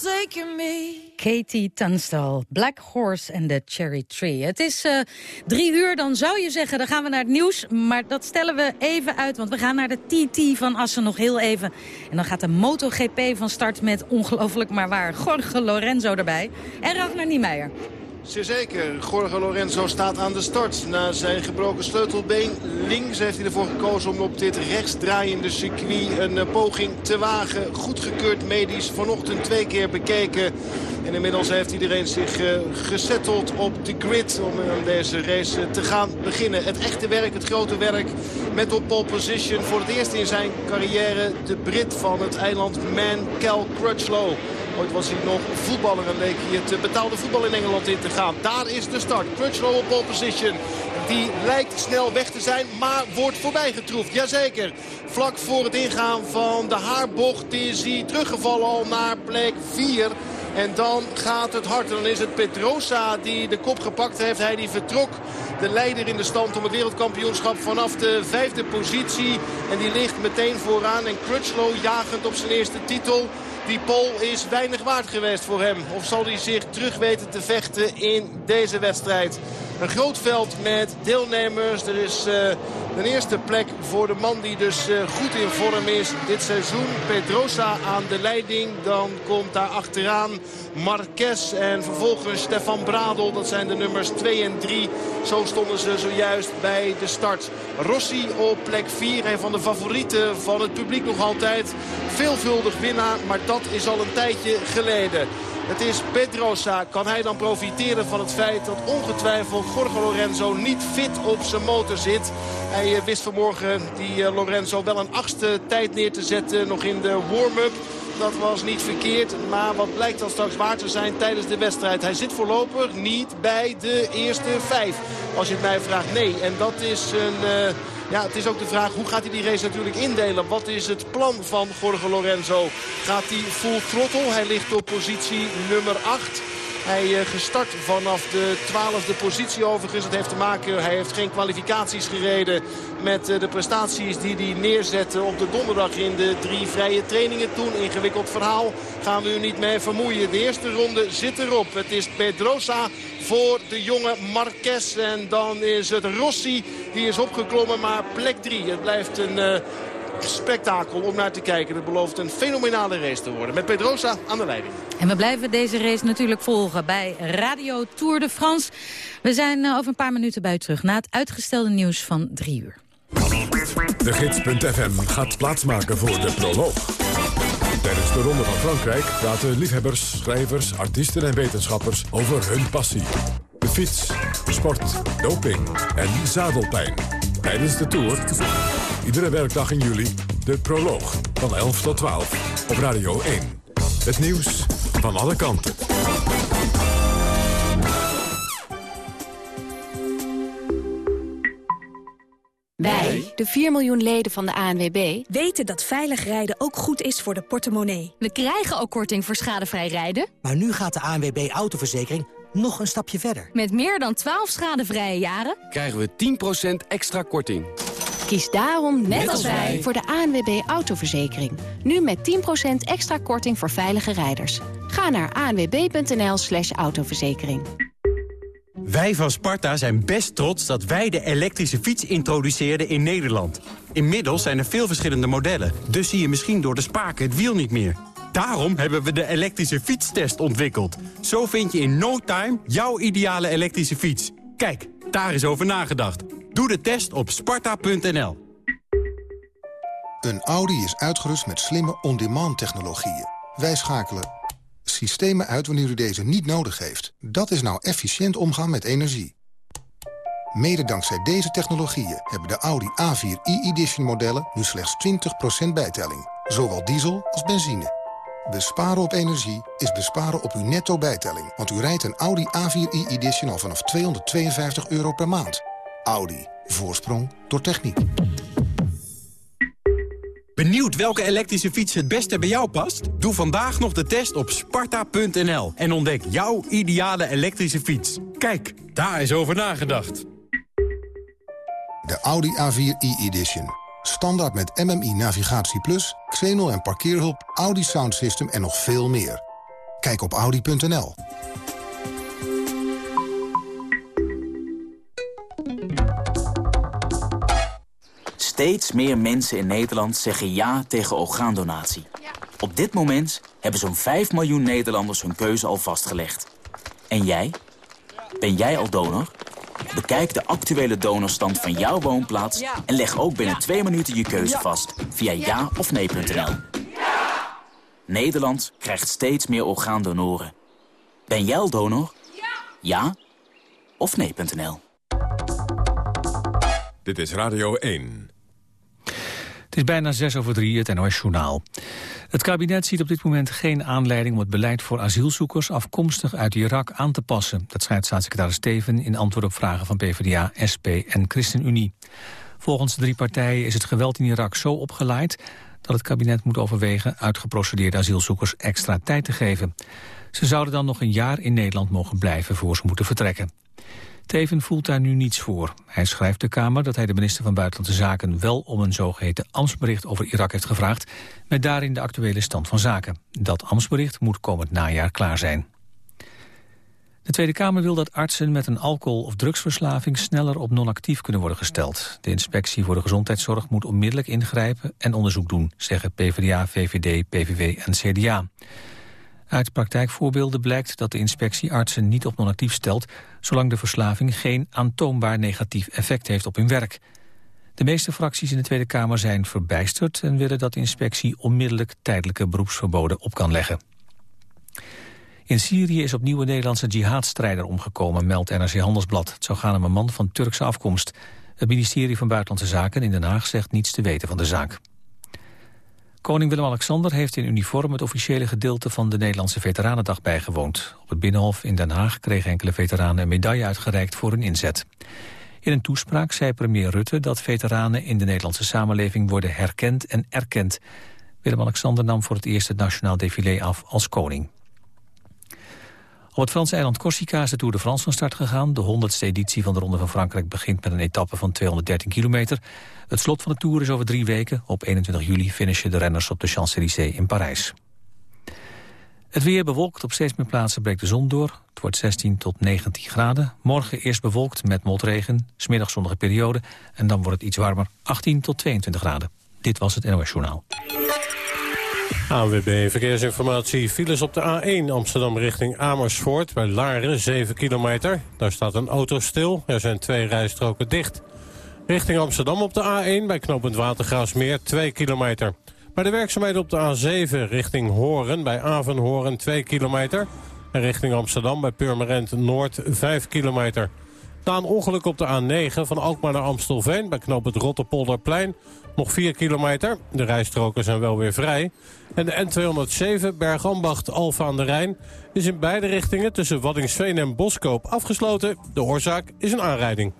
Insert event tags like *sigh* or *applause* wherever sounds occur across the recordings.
forsaken me. Katie Tunstall, Black Horse en the Cherry Tree. Het is uh, drie uur, dan zou je zeggen, dan gaan we naar het nieuws. Maar dat stellen we even uit, want we gaan naar de TT van Assen nog heel even. En dan gaat de MotoGP van start met ongelooflijk maar waar Jorge Lorenzo erbij. En Ragnar Niemeyer. Zeker. Jorge Lorenzo staat aan de start. Na zijn gebroken sleutelbeen links heeft hij ervoor gekozen om op dit rechtsdraaiende circuit een eh, poging te wagen. Goedgekeurd medisch. Vanochtend twee keer bekeken. En inmiddels heeft iedereen zich uh, gesetteld op de grid om aan deze race te gaan beginnen. Het echte werk, het grote werk met op pole position. Voor het eerst in zijn carrière de Brit van het eiland Man, Cal Crutchlow. Ooit was hij nog voetballer en leek hier het betaalde voetbal in Engeland in te gaan. Daar is de start. Crutchlow op pole position. Die lijkt snel weg te zijn, maar wordt voorbijgetroefd. Jazeker. Vlak voor het ingaan van de haarbocht is hij teruggevallen al naar plek 4. En dan gaat het hard. En dan is het Pedrosa die de kop gepakt heeft. Hij die vertrok. De leider in de stand om het wereldkampioenschap vanaf de vijfde positie. En die ligt meteen vooraan. En Crutchlow jagend op zijn eerste titel. Die pol is weinig waard geweest voor hem. Of zal hij zich terug weten te vechten in deze wedstrijd? Een groot veld met deelnemers. Er is uh, een eerste plek voor de man die dus uh, goed in vorm is dit seizoen. Pedrosa aan de leiding. Dan komt daar achteraan Marquez en vervolgens Stefan Bradel. Dat zijn de nummers 2 en 3. Zo stonden ze zojuist bij de start. Rossi op plek 4. Een van de favorieten van het publiek nog altijd. Veelvuldig winnaar, maar dat is al een tijdje geleden. Het is Pedrosa. Kan hij dan profiteren van het feit dat ongetwijfeld Jorge Lorenzo niet fit op zijn motor zit. Hij eh, wist vanmorgen die eh, Lorenzo wel een achtste tijd neer te zetten nog in de warm-up. Dat was niet verkeerd, maar wat blijkt dan straks waar te zijn tijdens de wedstrijd. Hij zit voorlopig niet bij de eerste vijf. Als je het mij vraagt, nee. En dat is een... Uh, ja, het is ook de vraag hoe gaat hij die race natuurlijk indelen. Wat is het plan van Jorge Lorenzo? Gaat hij full throttle? Hij ligt op positie nummer 8. Hij gestart vanaf de twaalfde positie overigens. Het heeft te maken, hij heeft geen kwalificaties gereden met de prestaties die hij neerzette op de donderdag in de drie vrije trainingen. Toen ingewikkeld verhaal gaan we u niet mee vermoeien. De eerste ronde zit erop. Het is Pedrosa voor de jonge Marquez. En dan is het Rossi die is opgeklommen, maar plek 3. Het blijft een... Uh, spektakel om naar te kijken. Het belooft een fenomenale race te worden. Met Pedrosa aan de leiding. En we blijven deze race natuurlijk volgen bij Radio Tour de France. We zijn over een paar minuten bij u terug na het uitgestelde nieuws van drie uur. De Gids.fm gaat plaatsmaken voor de proloog. Tijdens de Ronde van Frankrijk praten liefhebbers, schrijvers, artiesten en wetenschappers over hun passie. De fiets, sport, doping en zadelpijn. Tijdens de Tour, iedere werkdag in juli, de proloog van 11 tot 12 op Radio 1. Het nieuws van alle kanten. Wij, de 4 miljoen leden van de ANWB, weten dat veilig rijden ook goed is voor de portemonnee. We krijgen ook korting voor schadevrij rijden. Maar nu gaat de ANWB Autoverzekering nog een stapje verder. Met meer dan 12 schadevrije jaren krijgen we 10% extra korting. Kies daarom, net, als wij, voor de ANWB Autoverzekering. Nu met 10% extra korting voor veilige rijders. Ga naar anwb.nl slash autoverzekering. Wij van Sparta zijn best trots dat wij de elektrische fiets introduceerden in Nederland. Inmiddels zijn er veel verschillende modellen, dus zie je misschien door de spaken het wiel niet meer. Daarom hebben we de elektrische fietstest ontwikkeld. Zo vind je in no time jouw ideale elektrische fiets. Kijk, daar is over nagedacht. Doe de test op sparta.nl. Een Audi is uitgerust met slimme on-demand technologieën. Wij schakelen systemen uit wanneer u deze niet nodig heeft. Dat is nou efficiënt omgaan met energie. Mede dankzij deze technologieën hebben de Audi A4 e-edition modellen nu slechts 20% bijtelling. Zowel diesel als benzine. Besparen op energie is besparen op uw netto bijtelling. Want u rijdt een Audi A4 e-edition al vanaf 252 euro per maand. Audi. Voorsprong door techniek. Benieuwd welke elektrische fiets het beste bij jou past? Doe vandaag nog de test op sparta.nl en ontdek jouw ideale elektrische fiets. Kijk, daar is over nagedacht. De Audi A4 e-edition. Standaard met MMI Navigatie Plus, Xenol en parkeerhulp, Audi Sound System en nog veel meer. Kijk op Audi.nl. Steeds meer mensen in Nederland zeggen ja tegen orgaandonatie. Op dit moment hebben zo'n 5 miljoen Nederlanders hun keuze al vastgelegd. En jij? Ben jij al donor? Bekijk de actuele donorstand van jouw woonplaats... en leg ook binnen twee minuten je keuze vast via ja of nee.nl. Nederland krijgt steeds meer orgaandonoren. Ben jij al donor? Ja of nee.nl. Dit is Radio 1. Het is bijna zes over drie, het NOS Journaal. Het kabinet ziet op dit moment geen aanleiding om het beleid voor asielzoekers afkomstig uit Irak aan te passen. Dat schrijft staatssecretaris Steven in antwoord op vragen van PvdA, SP en ChristenUnie. Volgens de drie partijen is het geweld in Irak zo opgeleid dat het kabinet moet overwegen uitgeprocedeerde asielzoekers extra tijd te geven. Ze zouden dan nog een jaar in Nederland mogen blijven voor ze moeten vertrekken. Teven voelt daar nu niets voor. Hij schrijft de Kamer dat hij de minister van Buitenlandse Zaken wel om een zogeheten ambtsbericht over Irak heeft gevraagd, met daarin de actuele stand van zaken. Dat ambtsbericht moet komend najaar klaar zijn. De Tweede Kamer wil dat artsen met een alcohol- of drugsverslaving sneller op non-actief kunnen worden gesteld. De inspectie voor de gezondheidszorg moet onmiddellijk ingrijpen en onderzoek doen, zeggen PvdA, VVD, PVV en CDA. Uit praktijkvoorbeelden blijkt dat de inspectie artsen niet op non-actief stelt... zolang de verslaving geen aantoonbaar negatief effect heeft op hun werk. De meeste fracties in de Tweede Kamer zijn verbijsterd... en willen dat de inspectie onmiddellijk tijdelijke beroepsverboden op kan leggen. In Syrië is opnieuw een Nederlandse jihadstrijder omgekomen, meldt NRC Handelsblad. Het zou gaan om een man van Turkse afkomst. Het ministerie van Buitenlandse Zaken in Den Haag zegt niets te weten van de zaak. Koning Willem-Alexander heeft in uniform het officiële gedeelte van de Nederlandse Veteranendag bijgewoond. Op het Binnenhof in Den Haag kregen enkele veteranen een medaille uitgereikt voor hun inzet. In een toespraak zei premier Rutte dat veteranen in de Nederlandse samenleving worden herkend en erkend. Willem-Alexander nam voor het eerst het nationaal défilé af als koning. Op het Franse eiland Corsica is de Tour de France van start gegaan. De 100ste editie van de Ronde van Frankrijk begint met een etappe van 213 kilometer. Het slot van de Tour is over drie weken. Op 21 juli finishen de renners op de Champs-Élysées in Parijs. Het weer bewolkt. Op steeds meer plaatsen breekt de zon door. Het wordt 16 tot 19 graden. Morgen eerst bewolkt met motregen. Smiddag zonnige periode. En dan wordt het iets warmer. 18 tot 22 graden. Dit was het NOS Journaal. ANWB Verkeersinformatie. Files op de A1 Amsterdam richting Amersfoort bij Laren, 7 kilometer. Daar staat een auto stil. Er zijn twee rijstroken dicht. Richting Amsterdam op de A1 bij knooppunt Watergraafsmeer, 2 kilometer. Bij de werkzaamheden op de A7 richting Horen bij Avenhoorn, 2 kilometer. En richting Amsterdam bij Purmerend Noord, 5 kilometer. Een ongeluk op de A9 van Alkmaar naar Amstelveen... bij knooppunt Rotterpolderplein, nog 4 kilometer. De rijstroken zijn wel weer vrij. En de N207 Bergambacht Alfa aan de Rijn... is in beide richtingen tussen Waddingsveen en Boskoop afgesloten. De oorzaak is een aanrijding.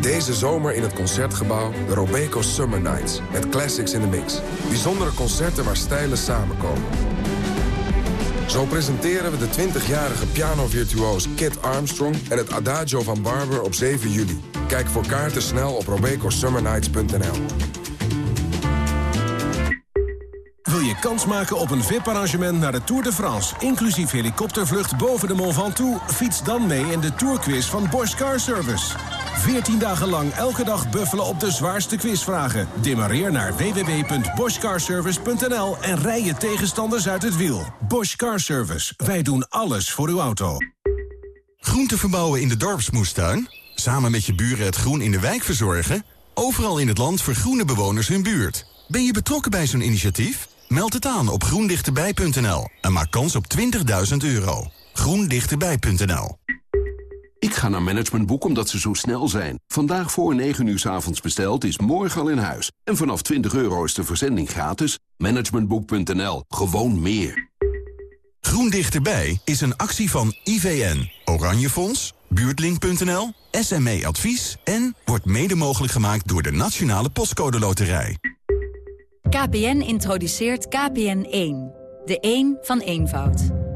Deze zomer in het Concertgebouw de Robeco Summer Nights. Met classics in the mix. Bijzondere concerten waar stijlen samenkomen. Zo presenteren we de 20-jarige pianovirtuoos Kit Armstrong... en het Adagio van Barber op 7 juli. Kijk voor kaarten snel op robecosummernights.nl. Wil je kans maken op een VIP-arrangement naar de Tour de France... inclusief helikoptervlucht boven de Mont Ventoux? Fiets dan mee in de Tourquiz van Bosch Car Service. 14 dagen lang elke dag buffelen op de zwaarste quizvragen. Demareer naar www.boschcarservice.nl en rij je tegenstanders uit het wiel. Bosch Car Service. Wij doen alles voor uw auto. Groente verbouwen in de dorpsmoestuin? Samen met je buren het groen in de wijk verzorgen? Overal in het land vergroenen bewoners hun buurt. Ben je betrokken bij zo'n initiatief? Meld het aan op groendichterbij.nl en maak kans op 20.000 euro. groendichterbij.nl Ik ga naar Managementboek omdat ze zo snel zijn. Vandaag voor 9 uur s avonds besteld is morgen al in huis. En vanaf 20 euro is de verzending gratis. Managementboek.nl. Gewoon meer. Groen Dichterbij is een actie van IVN, Oranje Fonds, Buurtlink.nl, SME Advies... en wordt mede mogelijk gemaakt door de Nationale Postcode Loterij. KPN introduceert KPN1. De 1 van eenvoud.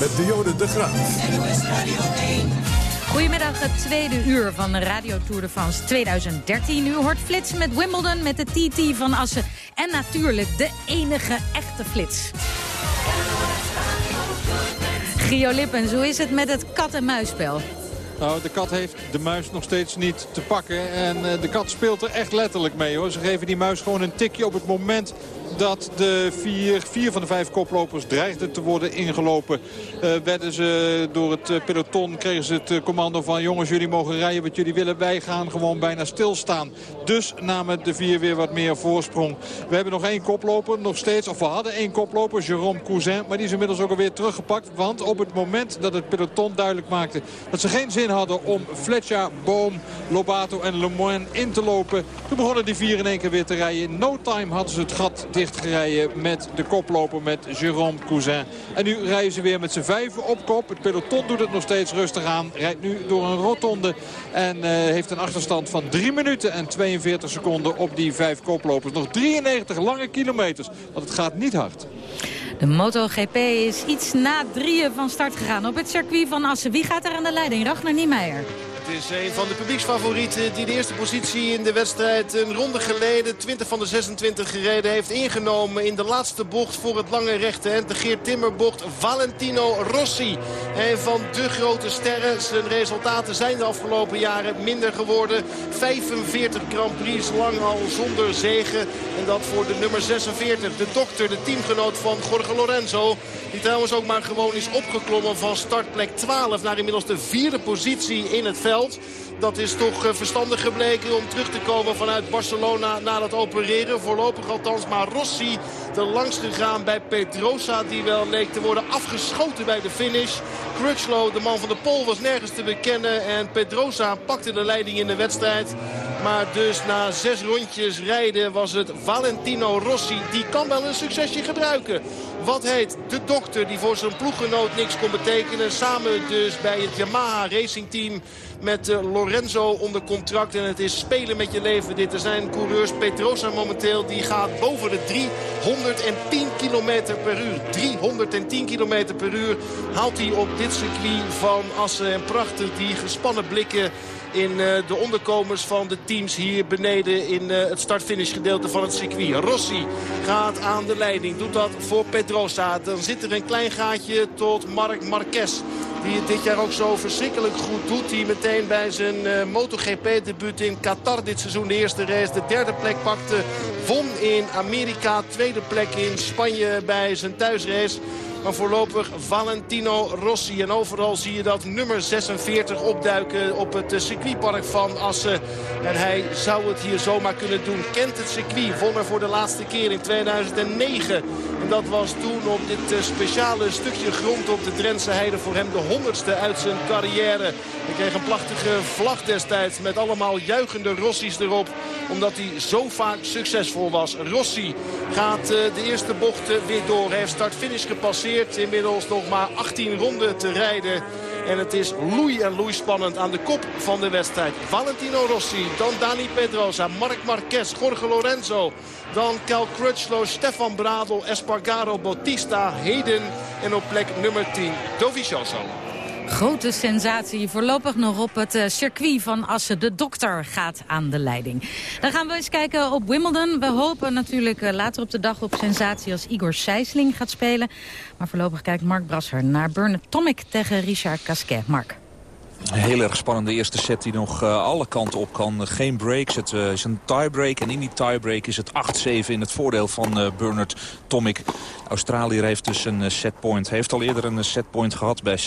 Met Dionne de Graaf. Goedemiddag, het tweede uur van de Radio Tour de France 2013. U hoort Flits met Wimbledon, met de TT van Assen. En natuurlijk de enige echte Flits. Gio Lippens, hoe is het met het kat-en-muisspel? Nou, de kat heeft de muis nog steeds niet te pakken. En uh, de kat speelt er echt letterlijk mee hoor. Ze geven die muis gewoon een tikje op het moment dat de vier, vier van de vijf koplopers dreigden te worden ingelopen. Uh, werden ze door het uh, peloton, kregen ze het uh, commando van... jongens, jullie mogen rijden wat jullie willen. Wij gaan gewoon bijna stilstaan. Dus namen de vier weer wat meer voorsprong. We hebben nog één koploper, nog steeds. Of we hadden één koploper, Jérôme Cousin. Maar die is inmiddels ook alweer teruggepakt. Want op het moment dat het peloton duidelijk maakte... dat ze geen zin hadden om Fletcher, Boom, Lobato en Lemoyne in te lopen... toen begonnen die vier in één keer weer te rijden. In no time hadden ze het gat met de koploper, met Jérôme Cousin. En nu rijden ze weer met z'n vijven op kop. Het peloton doet het nog steeds rustig aan. Rijdt nu door een rotonde en uh, heeft een achterstand van 3 minuten en 42 seconden op die vijf koplopers. Nog 93 lange kilometers, want het gaat niet hard. De MotoGP is iets na drieën van start gegaan op het circuit van Assen. Wie gaat er aan de leiding? Ragnar Niemeyer. Het is een van de publieksfavorieten die de eerste positie in de wedstrijd een ronde geleden 20 van de 26 gereden heeft ingenomen in de laatste bocht voor het lange rechte end. De Geert Timmerbocht Valentino Rossi. Een van de grote sterren. Zijn resultaten zijn de afgelopen jaren minder geworden. 45 Grand Prix lang al zonder zegen. En dat voor de nummer 46. De dokter, de teamgenoot van Jorge Lorenzo. Die trouwens ook maar gewoon is opgeklommen van startplek 12 naar inmiddels de vierde positie in het veld. Dat is toch verstandig gebleken om terug te komen vanuit Barcelona na het opereren. Voorlopig althans, maar Rossi te langs gegaan bij Pedrosa. Die wel leek te worden afgeschoten bij de finish. Crutchlow, de man van de pol, was nergens te bekennen. En Pedrosa pakte de leiding in de wedstrijd. Maar dus na zes rondjes rijden was het Valentino Rossi. Die kan wel een succesje gebruiken. Wat heet de dokter die voor zijn ploeggenoot niks kon betekenen. Samen dus bij het Yamaha Racing Team met uh, Lorenzo onder contract. En het is spelen met je leven dit. Er zijn coureurs. Petrosa momenteel die gaat boven de 310 km per uur. 310 km per uur haalt hij op dit circuit van Assen. En prachtig die gespannen blikken in uh, de onderkomers van de teams hier beneden in uh, het start-finish gedeelte van het circuit. Rossi gaat aan de leiding, doet dat voor Pedrosa. Dan zit er een klein gaatje tot Marc Marquez. Die het dit jaar ook zo verschrikkelijk goed doet. Die meteen bij zijn uh, MotoGP-debuut in Qatar dit seizoen de eerste race de derde plek pakte. Won in Amerika, tweede plek in Spanje bij zijn thuisrace. Maar voorlopig Valentino Rossi. En overal zie je dat nummer 46 opduiken op het circuitpark van Assen. En hij zou het hier zomaar kunnen doen. Kent het circuit. Won er voor de laatste keer in 2009. En dat was toen op dit speciale stukje grond op de Drentse Heide voor hem de honderdste uit zijn carrière. Hij kreeg een prachtige vlag destijds met allemaal juichende Rossi's erop. Omdat hij zo vaak succesvol was. Rossi gaat de eerste bocht weer door. Hij heeft start-finish gepasseerd. Inmiddels nog maar 18 ronden te rijden. En het is loei en loei spannend aan de kop van de wedstrijd. Valentino Rossi, dan Dani Pedrosa, Marc Marquez, Jorge Lorenzo. Dan Cal Crutchlow, Stefan Bradel, Espargaro, Bautista, Heden. En op plek nummer 10, Dovizioso. Grote sensatie voorlopig nog op het circuit van Assen. De dokter gaat aan de leiding. Dan gaan we eens kijken op Wimbledon. We hopen natuurlijk later op de dag op sensatie als Igor Sijsling gaat spelen. Maar voorlopig kijkt Mark Brasser naar Bernard Tomic tegen Richard Casquet. Mark. Een heel erg spannende eerste set die nog uh, alle kanten op kan. Geen breaks, het uh, is een tiebreak. En in die tiebreak is het 8-7 in het voordeel van uh, Bernard Tomic. Australiër heeft dus een setpoint. Heeft al eerder een setpoint gehad bij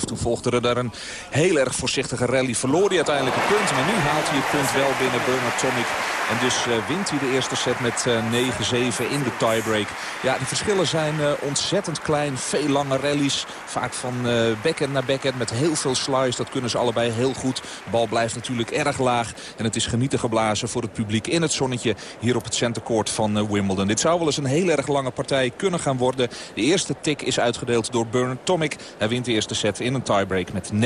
6-5. Toen volgde er daar een heel erg voorzichtige rally. Verloor hij uiteindelijk het punt. Maar nu haalt hij het punt wel binnen Bernard Tomic. En dus wint hij de eerste set met 9-7 in de tiebreak. Ja, de verschillen zijn ontzettend klein. Veel lange rallies. Vaak van backhand naar backhand met heel veel slice. Dat kunnen ze allebei heel goed. Bal blijft natuurlijk erg laag. En het is genieten geblazen voor het publiek in het zonnetje hier op het centercourt van Wimbledon. Dit zou wel eens een heel erg lange partij kunnen gaan worden. De eerste tik is uitgedeeld door Bernard Tomic. Hij wint de eerste set in een tiebreak met 9-7.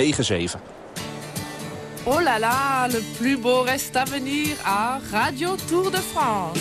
Oh là là, le plus beau reste à venir à Radio Tour de France.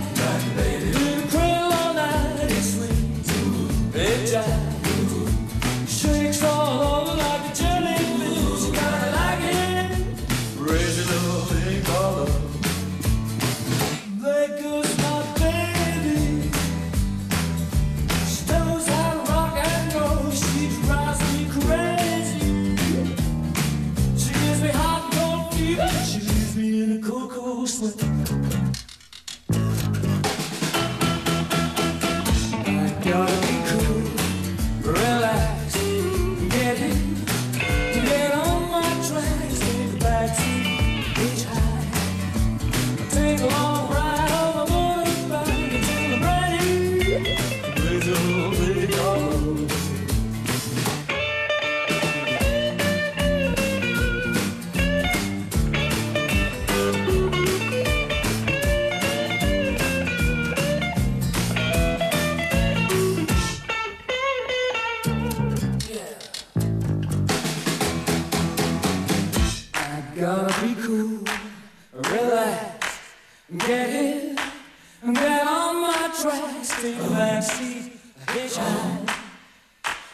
distant backseat hitchhike.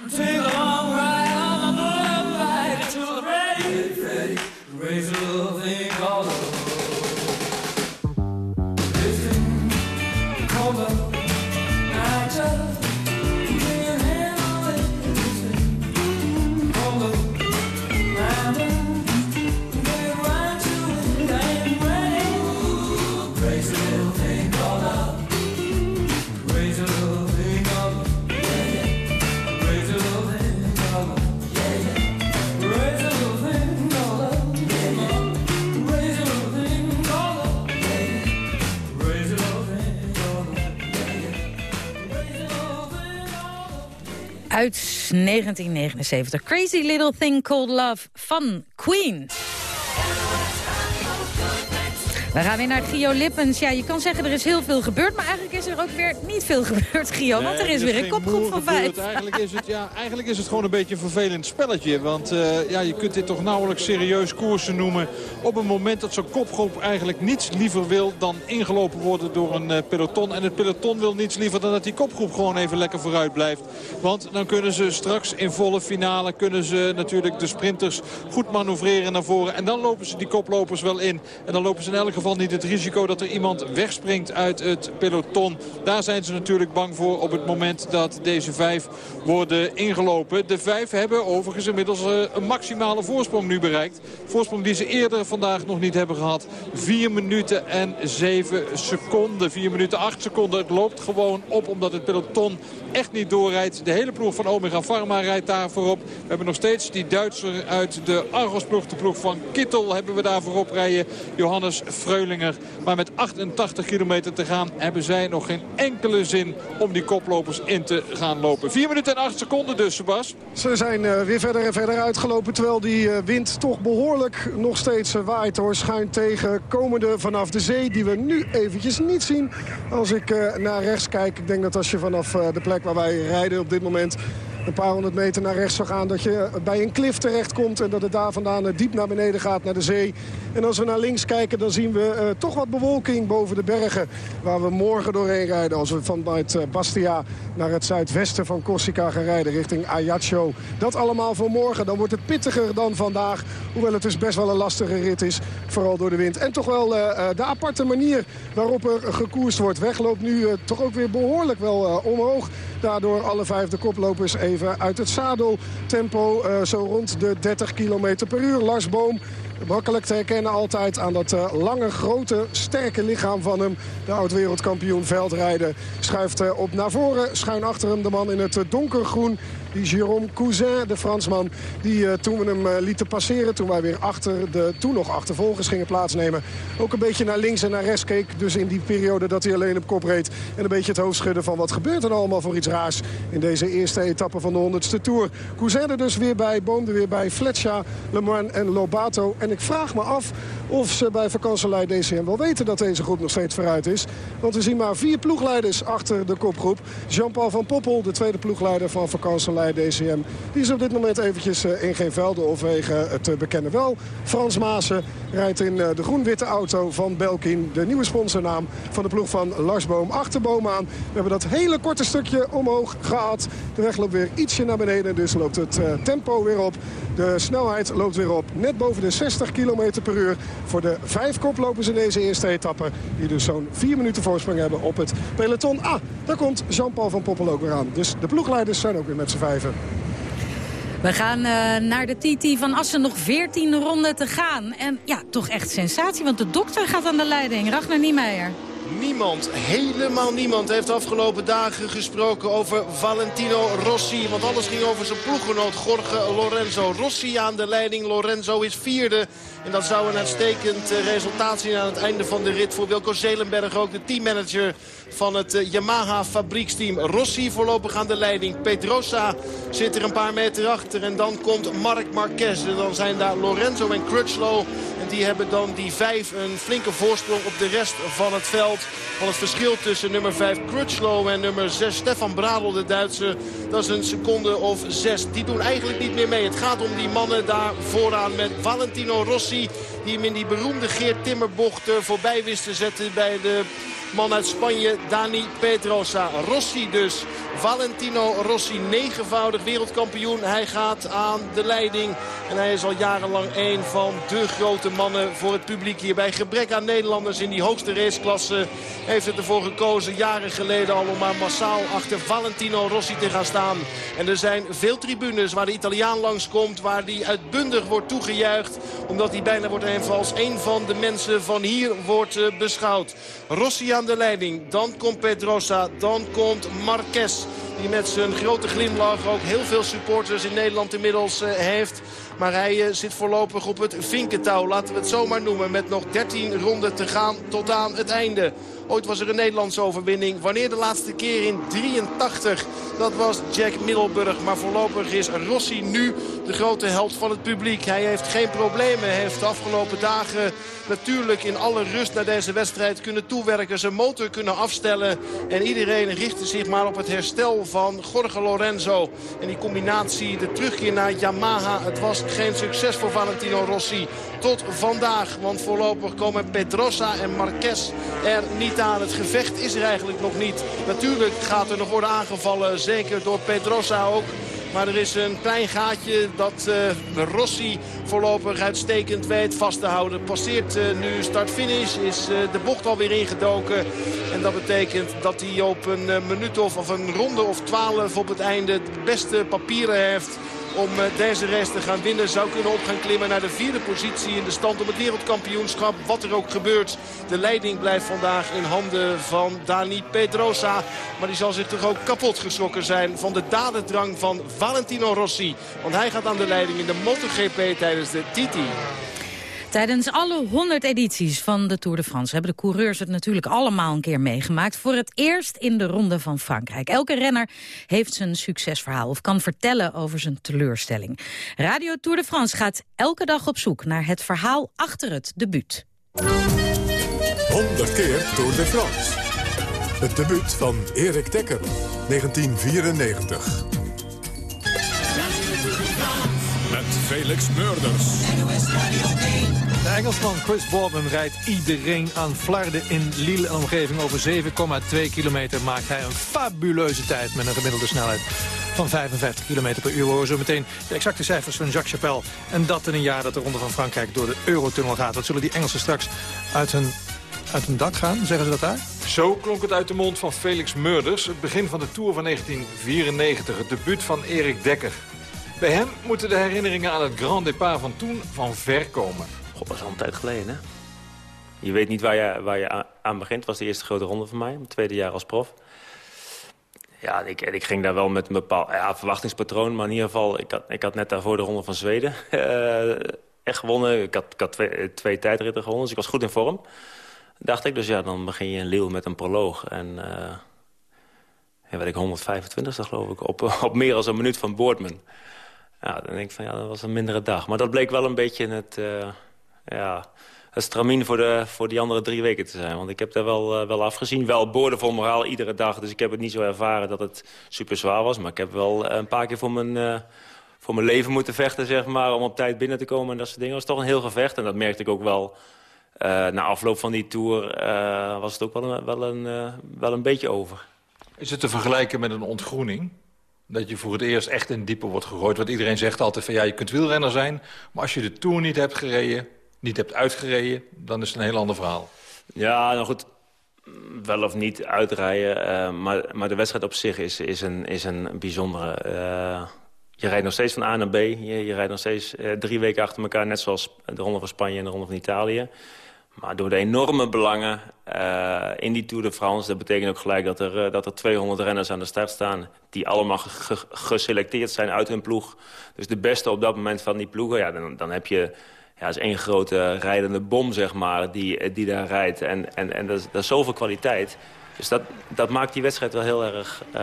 Take a long ride on my motorbike to the ready, ready, razor thing called a uit 1979. Crazy Little Thing Called Love van Queen. We gaan weer naar Gio Lippens. Ja, je kan zeggen er is heel veel gebeurd, maar eigenlijk is er ook weer niet veel gebeurd, Gio. want er is, weer een kopgroep van vijf. Eigenlijk is, het, ja, eigenlijk is het gewoon een beetje een vervelend spelletje. Want uh, ja, je kunt dit toch nauwelijks serieus koersen noemen. Op een moment dat zo'n kopgroep eigenlijk niets liever wil dan ingelopen worden door een uh, peloton. En het peloton wil niets liever dan dat die kopgroep gewoon even lekker vooruit blijft. Want dan kunnen ze straks in volle finale kunnen ze natuurlijk de sprinters goed manoeuvreren naar voren. En dan lopen ze die koplopers wel in. En dan lopen ze in elk geval niet het risico dat er iemand wegspringt uit het peloton. Daar zijn ze natuurlijk bang voor op het moment dat deze vijf worden ingelopen. De vijf hebben overigens inmiddels eh, een maximale voorsprong nu bereikt. Voorsprong die ze eerder vandaag nog niet hebben gehad. 4 minuten en 7 seconden. 4 minuten 8 seconden. Het loopt gewoon op omdat het peloton echt niet doorrijdt. De hele ploeg van Omega Pharma rijdt daar voorop. We hebben nog steeds die Duitser uit de Argos-ploeg. De ploeg van Kittel hebben we daar voorop rijden. Johannes Freulinger. Maar met 88 kilometer te gaan hebben zij nog geen enkele zin om die koplopers in te gaan lopen. 4 minuten en 8 seconden dus, Sebas. Ze zijn uh, weer verder en verder uitgelopen. Terwijl die uh, wind toch behoorlijk nog steeds uh, waait hoor. Schuin tegen komende vanaf de zee. Die we nu eventjes niet zien. Als ik naar rechts kijk. Ik denk dat als je vanaf de plek waar wij rijden op dit moment een paar honderd meter naar rechts zou gaan... dat je bij een klif terechtkomt en dat het daar vandaan diep naar beneden gaat naar de zee. En als we naar links kijken, dan zien we uh, toch wat bewolking boven de bergen... waar we morgen doorheen rijden als we vanuit uh, Bastia naar het zuidwesten van Corsica gaan rijden... richting Ajaccio. Dat allemaal voor morgen. Dan wordt het pittiger dan vandaag Hoewel het dus best wel een lastige rit is. Vooral door de wind. En toch wel de aparte manier waarop er gekoerst wordt. Wegloopt nu toch ook weer behoorlijk wel omhoog. Daardoor alle vijf de koplopers even uit het zadel. Tempo zo rond de 30 km per uur. Lars Boom makkelijk te herkennen altijd aan dat uh, lange, grote, sterke lichaam van hem. De oud-wereldkampioen veldrijden schuift uh, op naar voren. Schuin achter hem de man in het donkergroen. Die Jérôme Cousin, de Fransman, die toen we hem lieten passeren... toen wij weer achter de toen nog achtervolgers gingen plaatsnemen... ook een beetje naar links en naar rechts keek. Dus in die periode dat hij alleen op kop reed. En een beetje het hoofd schudden van wat gebeurt er nou allemaal voor iets raars... in deze eerste etappe van de 100ste Tour. Cousin er dus weer bij, Boom er weer bij, Fletcher, Le Mans en Lobato... En ik vraag me af of ze bij vakantielei DCM wel weten dat deze groep nog steeds vooruit is. Want we zien maar vier ploegleiders achter de kopgroep. Jean-Paul van Poppel, de tweede ploegleider van vakantielei DCM. Die is op dit moment eventjes eh, in geen velden of wegen te bekennen. Wel, Frans Maassen rijdt in eh, de groen-witte auto van Belkin. De nieuwe sponsornaam van de ploeg van Lars Boom. Achter Boom aan. We hebben dat hele korte stukje omhoog gehad. De weg loopt weer ietsje naar beneden. Dus loopt het eh, tempo weer op. De snelheid loopt weer op. Net boven de 60 km per uur voor de vijf koplopers in deze eerste etappe. Die dus zo'n vier minuten voorsprong hebben op het peloton. Ah, daar komt Jean-Paul van Poppel ook weer aan. Dus de ploegleiders zijn ook weer met z'n vijven. We gaan uh, naar de TT van Assen, nog 14 ronden te gaan. En ja, toch echt sensatie, want de dokter gaat aan de leiding. Ragnar Niemeyer. Niemand, helemaal niemand heeft de afgelopen dagen gesproken over Valentino Rossi. Want alles ging over zijn ploeggenoot Jorge Lorenzo. Rossi aan de leiding, Lorenzo is vierde. En dat zou een uitstekend eh, resultaat zijn aan het einde van de rit voor Wilco Zelenberg. Ook de teammanager van het eh, Yamaha fabrieksteam. Rossi voorlopig aan de leiding. Pedrosa zit er een paar meter achter. En dan komt Marc Marquez. En dan zijn daar Lorenzo en Crutchlow. En die hebben dan die vijf een flinke voorsprong op de rest van het veld. Van het verschil tussen nummer 5 Crutchlow en nummer 6 Stefan Bradel, de Duitse. Dat is een seconde of zes. Die doen eigenlijk niet meer mee. Het gaat om die mannen daar vooraan met Valentino Rossi. Die hem in die beroemde Geert Timmerbocht voorbij wist te zetten bij de man uit Spanje, Dani Pedrosa. Rossi dus. Valentino Rossi, negenvoudig wereldkampioen. Hij gaat aan de leiding. En hij is al jarenlang een van de grote mannen voor het publiek hier. Bij gebrek aan Nederlanders in die hoogste raceklasse heeft het ervoor gekozen. Jaren geleden al om maar massaal achter Valentino Rossi te gaan staan. En er zijn veel tribunes waar de Italiaan langskomt. Waar die uitbundig wordt toegejuicht. Omdat hij bijna wordt even als een van de mensen van hier wordt eh, beschouwd. Rossi aan de leiding. Dan komt Pedrosa. Dan komt Marquez. Die met zijn grote glimlach ook heel veel supporters in Nederland inmiddels uh, heeft. Maar hij uh, zit voorlopig op het vinkentouw, laten we het zomaar noemen. Met nog 13 ronden te gaan tot aan het einde. Ooit was er een Nederlandse overwinning. Wanneer de laatste keer in 83. Dat was Jack Middelburg. Maar voorlopig is Rossi nu de grote held van het publiek. Hij heeft geen problemen. Hij heeft de afgelopen dagen natuurlijk in alle rust naar deze wedstrijd kunnen toewerken. Zijn motor kunnen afstellen. En iedereen richtte zich maar op het herstel van Jorge Lorenzo. En die combinatie, de terugkeer naar Yamaha. Het was geen succes voor Valentino Rossi. Tot vandaag. Want voorlopig komen Pedrosa en Marquez er niet aan. Het gevecht is er eigenlijk nog niet. Natuurlijk gaat er nog worden aangevallen. Zeker door Pedrosa ook. Maar er is een klein gaatje dat uh, Rossi voorlopig uitstekend weet vast te houden. Passeert uh, nu start-finish, is uh, de bocht alweer ingedoken. En dat betekent dat hij op een minuut of, of een ronde of twaalf op het einde de beste papieren heeft om eh, deze race te gaan winnen. Zou kunnen op gaan klimmen naar de vierde positie in de stand om het wereldkampioenschap. Wat er ook gebeurt. De leiding blijft vandaag in handen van Dani Pedrosa. Maar die zal zich toch ook kapot geschrokken zijn van de dadendrang van Valentino Rossi. Want hij gaat aan de leiding in de MotoGP tijdens de TT. Tijdens alle 100 edities van de Tour de France hebben de coureurs het natuurlijk allemaal een keer meegemaakt. Voor het eerst in de Ronde van Frankrijk. Elke renner heeft zijn succesverhaal of kan vertellen over zijn teleurstelling. Radio Tour de France gaat elke dag op zoek naar het verhaal achter het debuut. 100 keer Tour de France. Het debuut van Erik Dekker, 1994. Felix Murders. De Engelsman Chris Boardman rijdt iedereen aan Flarden in Lille en omgeving. Over 7,2 kilometer maakt hij een fabuleuze tijd met een gemiddelde snelheid van 55 km per uur. We horen zo meteen de exacte cijfers van Jacques Chapelle. En dat in een jaar dat de Ronde van Frankrijk door de Eurotunnel gaat. Wat zullen die Engelsen straks uit hun, uit hun dak gaan? Zeggen ze dat daar? Zo klonk het uit de mond van Felix Murders. Het begin van de Tour van 1994. Het debuut van Erik Dekker. Bij hem moeten de herinneringen aan het Grand Départ van toen van ver komen. God, dat is al een tijd geleden, hè? Je weet niet waar je, waar je aan begint. Het was de eerste grote ronde van mij. Mijn tweede jaar als prof. Ja, ik, ik ging daar wel met een bepaald verwachtingspatroon. Maar in ieder geval, ik had, ik had net daarvoor de ronde van Zweden uh, *laughs* echt gewonnen. Ik had, ik had twee, twee, tijdritten gewonnen, dus ik was goed in vorm. Dacht ik, dus ja, dan begin je in Lille met een proloog. En uh, werd ik 125 geloof ik, op, *laughs* op meer dan een minuut van Boardman. Ja, dan denk ik van, ja, dat was een mindere dag. Maar dat bleek wel een beetje het... Uh, ja, stramien voor, de, voor die andere drie weken te zijn. Want ik heb daar wel, uh, wel afgezien. Wel boordevol moraal iedere dag. Dus ik heb het niet zo ervaren dat het super zwaar was. Maar ik heb wel een paar keer voor mijn, voor mijn leven moeten vechten, zeg maar. Om op tijd binnen te komen en dat soort dingen. Dat was toch een heel gevecht. En dat merkte ik ook wel. Na afloop van die tour was het ook wel een, wel, een, wel een beetje over. Is het te vergelijken met een ontgroening? Dat je voor het eerst echt in diepe wordt gegooid. Want iedereen zegt altijd van ja, je kunt wielrenner zijn. Maar als je de Tour niet hebt gereden, niet hebt uitgereden... dan is het een heel ander verhaal. Ja, nou goed, wel of niet uitrijden. Uh, maar, maar de wedstrijd op zich is, is, een, is een bijzondere. Uh, je rijdt nog steeds van A naar B. Je, je rijdt nog steeds uh, drie weken achter elkaar. Net zoals de Ronde van Spanje en de Ronde van Italië. Maar door de enorme belangen uh, in die Tour de France... dat betekent ook gelijk dat er, uh, dat er 200 renners aan de start staan... die allemaal ge geselecteerd zijn uit hun ploeg. Dus de beste op dat moment van die ploegen... Ja, dan, dan heb je ja, is één grote rijdende bom, zeg maar, die, die daar rijdt. En, en, en dat, is, dat is zoveel kwaliteit. Dus dat, dat maakt die wedstrijd wel heel erg uh,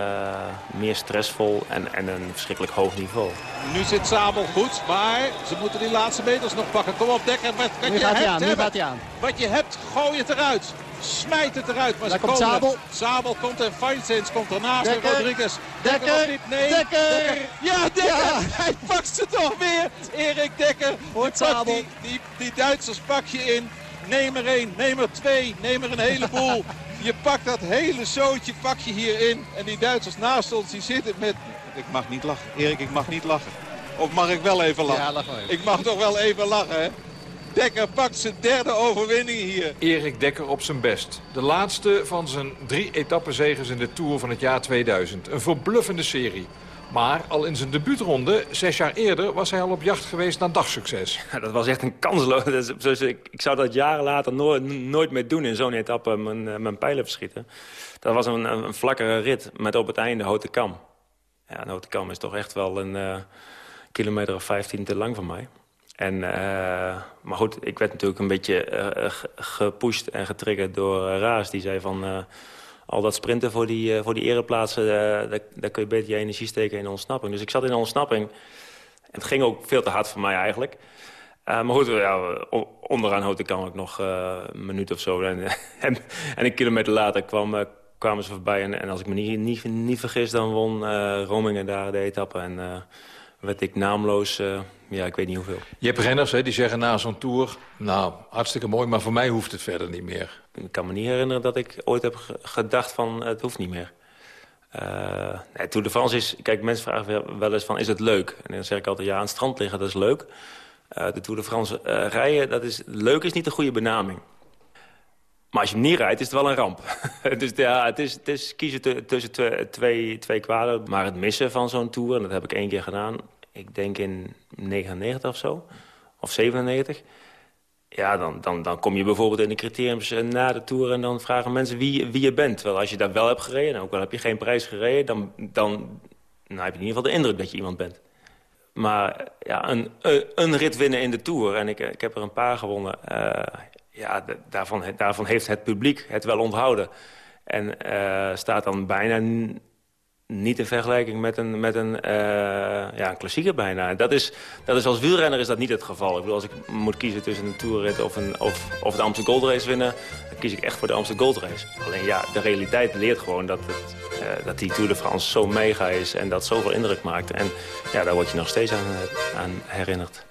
meer stressvol en, en een verschrikkelijk hoog niveau. Nu zit Sabel goed, maar ze moeten die laatste meters nog pakken. Kom op, Dekker, wat, wat nu je gaat hebt, aan, nu gaat hij aan. Wat je hebt, gooi het eruit. Smijt het eruit. Maar Daar ze komt komen. Sabel. Sabel komt en Feinsens komt ernaast. Dekker. En Rodriguez. Dekker. niet? Nee. Dekker. Ja, Dekker. Ja. *laughs* Hij pakt ze toch weer. Erik Dekker. Hoort Pak Sabel. Die, die, die Duitsers pak je in. Neem er één, neem er twee, neem er een heleboel. je pakt dat hele zootje pak je hierin. En die Duitsers naast ons die zitten met... Ik mag niet lachen. Erik, ik mag niet lachen. Of mag ik wel even lachen? Ja, lach maar even. Ik mag toch wel even lachen, hè? Dekker pakt zijn derde overwinning hier. Erik Dekker op zijn best. De laatste van zijn drie etappenzegers in de Tour van het jaar 2000. Een verbluffende serie. Maar al in zijn debuutronde, zes jaar eerder, was hij al op jacht geweest naar dagsucces. *laughs* Ja, dat was echt een kansloos. ik, ik zou dat jaren later nooit, nooit meer doen in zo'n etappe, mijn, eh, mijn pijlen verschieten. Dat was een, een, vlakkere rit met op het einde Hote Kam. Ja, Hote Kam is toch echt wel een eh, kilometer of 15 te lang voor mij. En, eh, maar goed, ik werd natuurlijk een beetje eh, ge- gepusht en getriggerd door eh, Raas. Die zei van, eh, al dat sprinten voor die, eh, voor die ereplaatsen... eh, daar, daar kun je beter je energie steken in ontsnapping. Dus ik zat in ontsnapping. En het ging ook veel te hard voor mij eigenlijk. Eh, maar goed, ja, onderaan kan ik nog eh, een minuut of zo. En, *laughs* en, en een kilometer later kwam, eh, kwamen ze voorbij. En, en als ik me niet, niet, niet vergis, dan won eh Romingen daar de etappe. En eh, werd ik naamloos, eh, ja, ik weet niet hoeveel. Je hebt renners hè, die zeggen na zo'n Tour... nou, hartstikke mooi, maar voor mij hoeft het verder niet meer. Ik kan me niet herinneren dat ik ooit heb ge- gedacht van het hoeft niet meer. Nee, Tour de France is... Kijk, mensen vragen wel- eens van is het leuk? En dan zeg ik altijd ja, aan het strand liggen, dat is leuk. Eh, de Tour de France rijden, dat is, leuk is niet de goede benaming. Maar als je hem niet rijdt, is het wel een ramp. *laughs* dus ja, het is, het is kiezen tu- tussen twee, twee, twee kwaden. Maar het missen van zo'n Tour, en dat heb ik één keer gedaan... ik denk in 99 of zo, of 97... Ja, dan, dan, dan kom je bijvoorbeeld in de criteriums eh, na de Tour... en dan vragen mensen wie, wie je bent. Terwijl als je daar wel hebt gereden, en ook al heb je geen prijs gereden... dan, dan nou, heb je in ieder geval de indruk dat je iemand bent. Maar ja, een, een, een rit winnen in de Tour, en ik, ik heb er een paar gewonnen... eh, ja, daarvan, daarvan heeft het publiek het wel onthouden. En eh, staat dan bijna niet in vergelijking met een, met een, uh, ja, een klassieker bijna. Dat is, dat is als wielrenner is dat niet het geval. Ik bedoel, als ik moet kiezen tussen een toerrit of, een, of, of de Amsterdam Gold Race winnen... dan kies ik echt voor de Amsterdam Gold Race. Alleen ja, de realiteit leert gewoon dat, het, uh, dat die Tour de France zo mega is... en dat zoveel indruk maakt. En ja, daar word je nog steeds aan, aan herinnerd.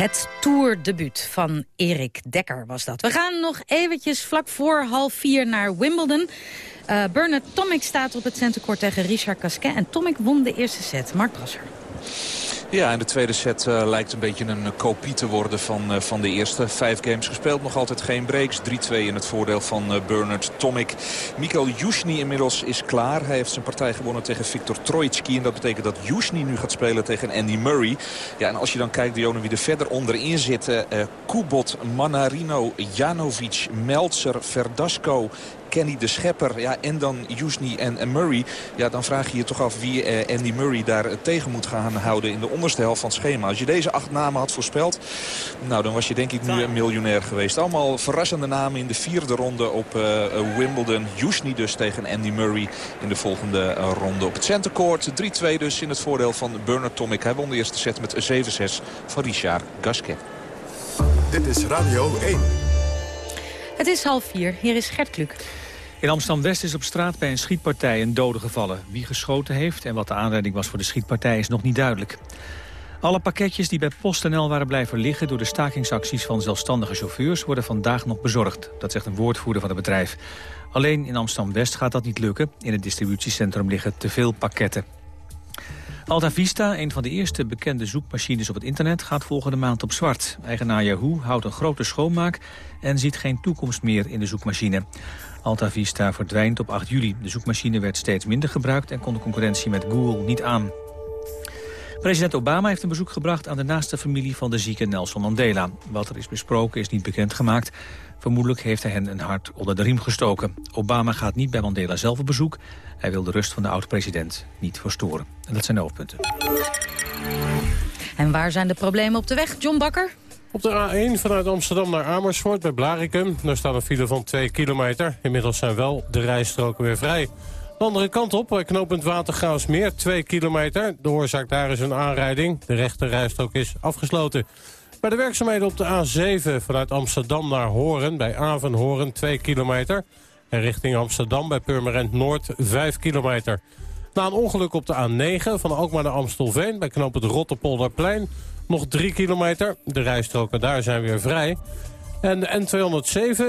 Het tourdebuut van Erik Dekker was dat. We gaan nog eventjes vlak voor half vier naar Wimbledon. Uh, Bernard Tomic staat op het centercourt tegen Richard Casquet. En Tomic won de eerste set. Mark Brasser. Ja, en de tweede set uh, lijkt een beetje een kopie te worden van, uh, van de eerste. Vijf games gespeeld, nog altijd geen breaks. 3-2 in het voordeel van Bernard Tomic. Mikael Jushny inmiddels is klaar. Hij heeft zijn partij gewonnen tegen Viktor Troitsky. En dat betekent dat Jushny nu gaat spelen tegen Andy Murray. Ja, en als je dan kijkt, Dionne, wie er verder onderin zitten. Kubot, Manarino, Janovic, Meltzer, Verdasco Kenny de Schepper ja, en dan Jusni en, Murray. Ja, dan vraag je je toch af wie eh, Andy Murray daar tegen moet gaan houden in de onderste helft van het schema. Als je deze acht namen had voorspeld, nou, dan was je denk ik nu een miljonair geweest. Allemaal verrassende namen in de vierde ronde op uh, Wimbledon. Jusni dus tegen Andy Murray in de volgende ronde op het centercourt. 3-2 dus in het voordeel van Bernard Tomic. Hij won de eerste set met 7-6 van Richard Gasquet. Dit is Radio 1. Het is half vier. Hier is Gert Kluk. In Amsterdam-West is op straat bij een schietpartij een dode gevallen. Wie geschoten heeft en wat de aanleiding was voor de schietpartij is nog niet duidelijk. Alle pakketjes die bij PostNL waren blijven liggen... door de stakingsacties van zelfstandige chauffeurs... worden vandaag nog bezorgd. Dat zegt een woordvoerder van het bedrijf. Alleen in Amsterdam-West gaat dat niet lukken. In het distributiecentrum liggen te veel pakketten. Alta Vista, een van de eerste bekende zoekmachines op het internet... gaat volgende maand op zwart. Eigenaar Yahoo houdt een grote schoonmaak... en ziet geen toekomst meer in de zoekmachine. Alta Vista verdwijnt op 8 juli. De zoekmachine werd steeds minder gebruikt... en kon de concurrentie met Google niet aan. President Obama heeft een bezoek gebracht aan de naaste familie van de zieke Nelson Mandela. Wat er is besproken is niet bekendgemaakt. Vermoedelijk heeft hij hen een hart onder de riem gestoken. Obama gaat niet bij Mandela zelf op bezoek. Hij wil de rust van de oud-president niet verstoren. En dat zijn de hoofdpunten. En waar zijn de problemen op de weg, John Bakker? Op de A1 vanuit Amsterdam naar Amersfoort bij Blarikum. Daar staat een file van 2 kilometer. Inmiddels zijn wel de rijstroken weer vrij. De andere kant op, bij knooppunt Watergraafsmeer, 2 kilometer. De oorzaak daar is een aanrijding. De rechte rijstrook is afgesloten. Bij de werkzaamheden op de A7 vanuit Amsterdam naar Horen... bij Avenhoorn 2 kilometer. En richting Amsterdam bij Purmerend Noord 5 kilometer. Na een ongeluk op de A9 van Alkmaar naar Amstelveen... bij knooppunt Rotterpolderplein nog 3 kilometer. De rijstroken daar zijn weer vrij. En de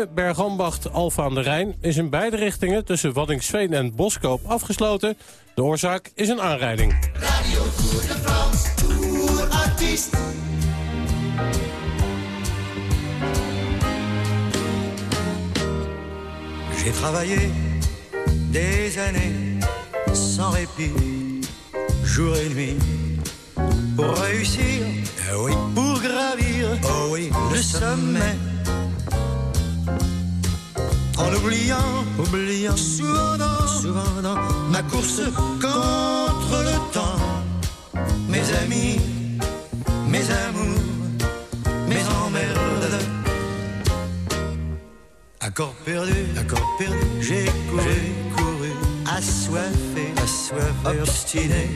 N207 Bergambacht Alfa aan de Rijn is in beide richtingen tussen Waddingsveen en Boskoop afgesloten. De oorzaak is een aanrijding. Radio Tour de France, J'ai travaillé des années sans répit, jour et nuit, pour réussir, oui. pour gravir oh oui. le sommet en oubliant, oubliant souvent dans, souvent dans ma course contre le temps. Mes amis, mes amours, mes emmerdes. Accord perdu, accord perdu, j'ai couru, couru, assoiffé, assoiffé, obstiné,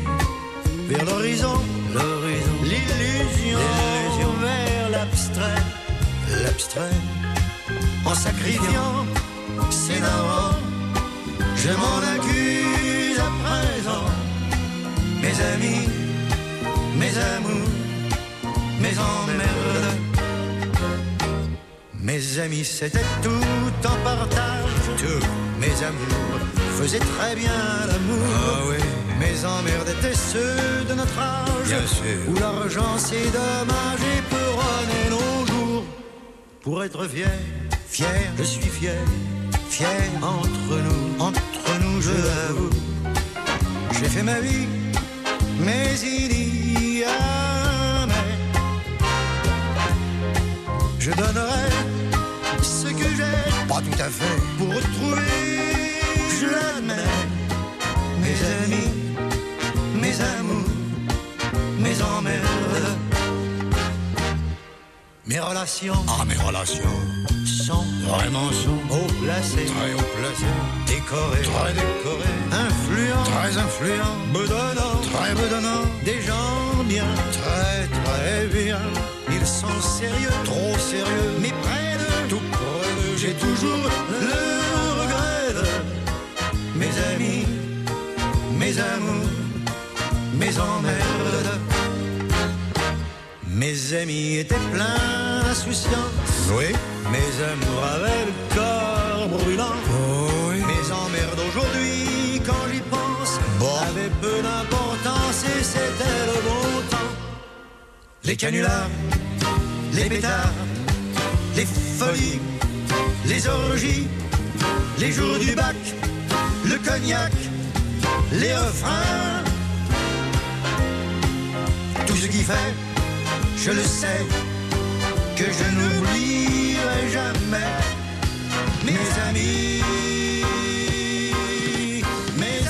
vers l'horizon, l'horizon, l'illusion, vers l'abstrait, l'abstrait, en sacrifiant c'est navrant, je m'en accuse à présent. Mes amis, mes amours, mes emmerdes. Mes amis, c'était tout en partage. Tout. Mes amours faisaient très bien l'amour. Ah mes emmerdes étaient ceux de notre âge. Bien sûr. Où l'argent c'est dommage et peut nos jours. Pour être fier, fier, je suis fier fier entre nous, entre nous, je l'avoue. J'ai fait ma vie, mais il y a mais. Je donnerai ce que j'ai, pas tout à fait, pour retrouver, je l'admets, mes amis, mes amours, mes emmerdes. Mes relations, ah mes relations. Sont vraiment sont haut placés, très haut placés, décorés, très décorés, influents, très influents, bedonnants, très bedonnants, des gens bien, très très bien. Ils sont sérieux, trop sérieux, mais près toujours le regret mes amis, mes amours, mes emmerdes. Mes amis étaient pleins d'insouciance. Oui. Mes amours avaient le corps brûlant. oui. Mes emmerdes aujourd'hui, quand j'y pense, avaient peu d'importance et c'était le bon temps. Les canulars, les pétards, les folies, les orgies, les jours du bac, le cognac, les refrains. Tout ce qui fait je le sais, que je n'oublierai jamais. Mes amis, mes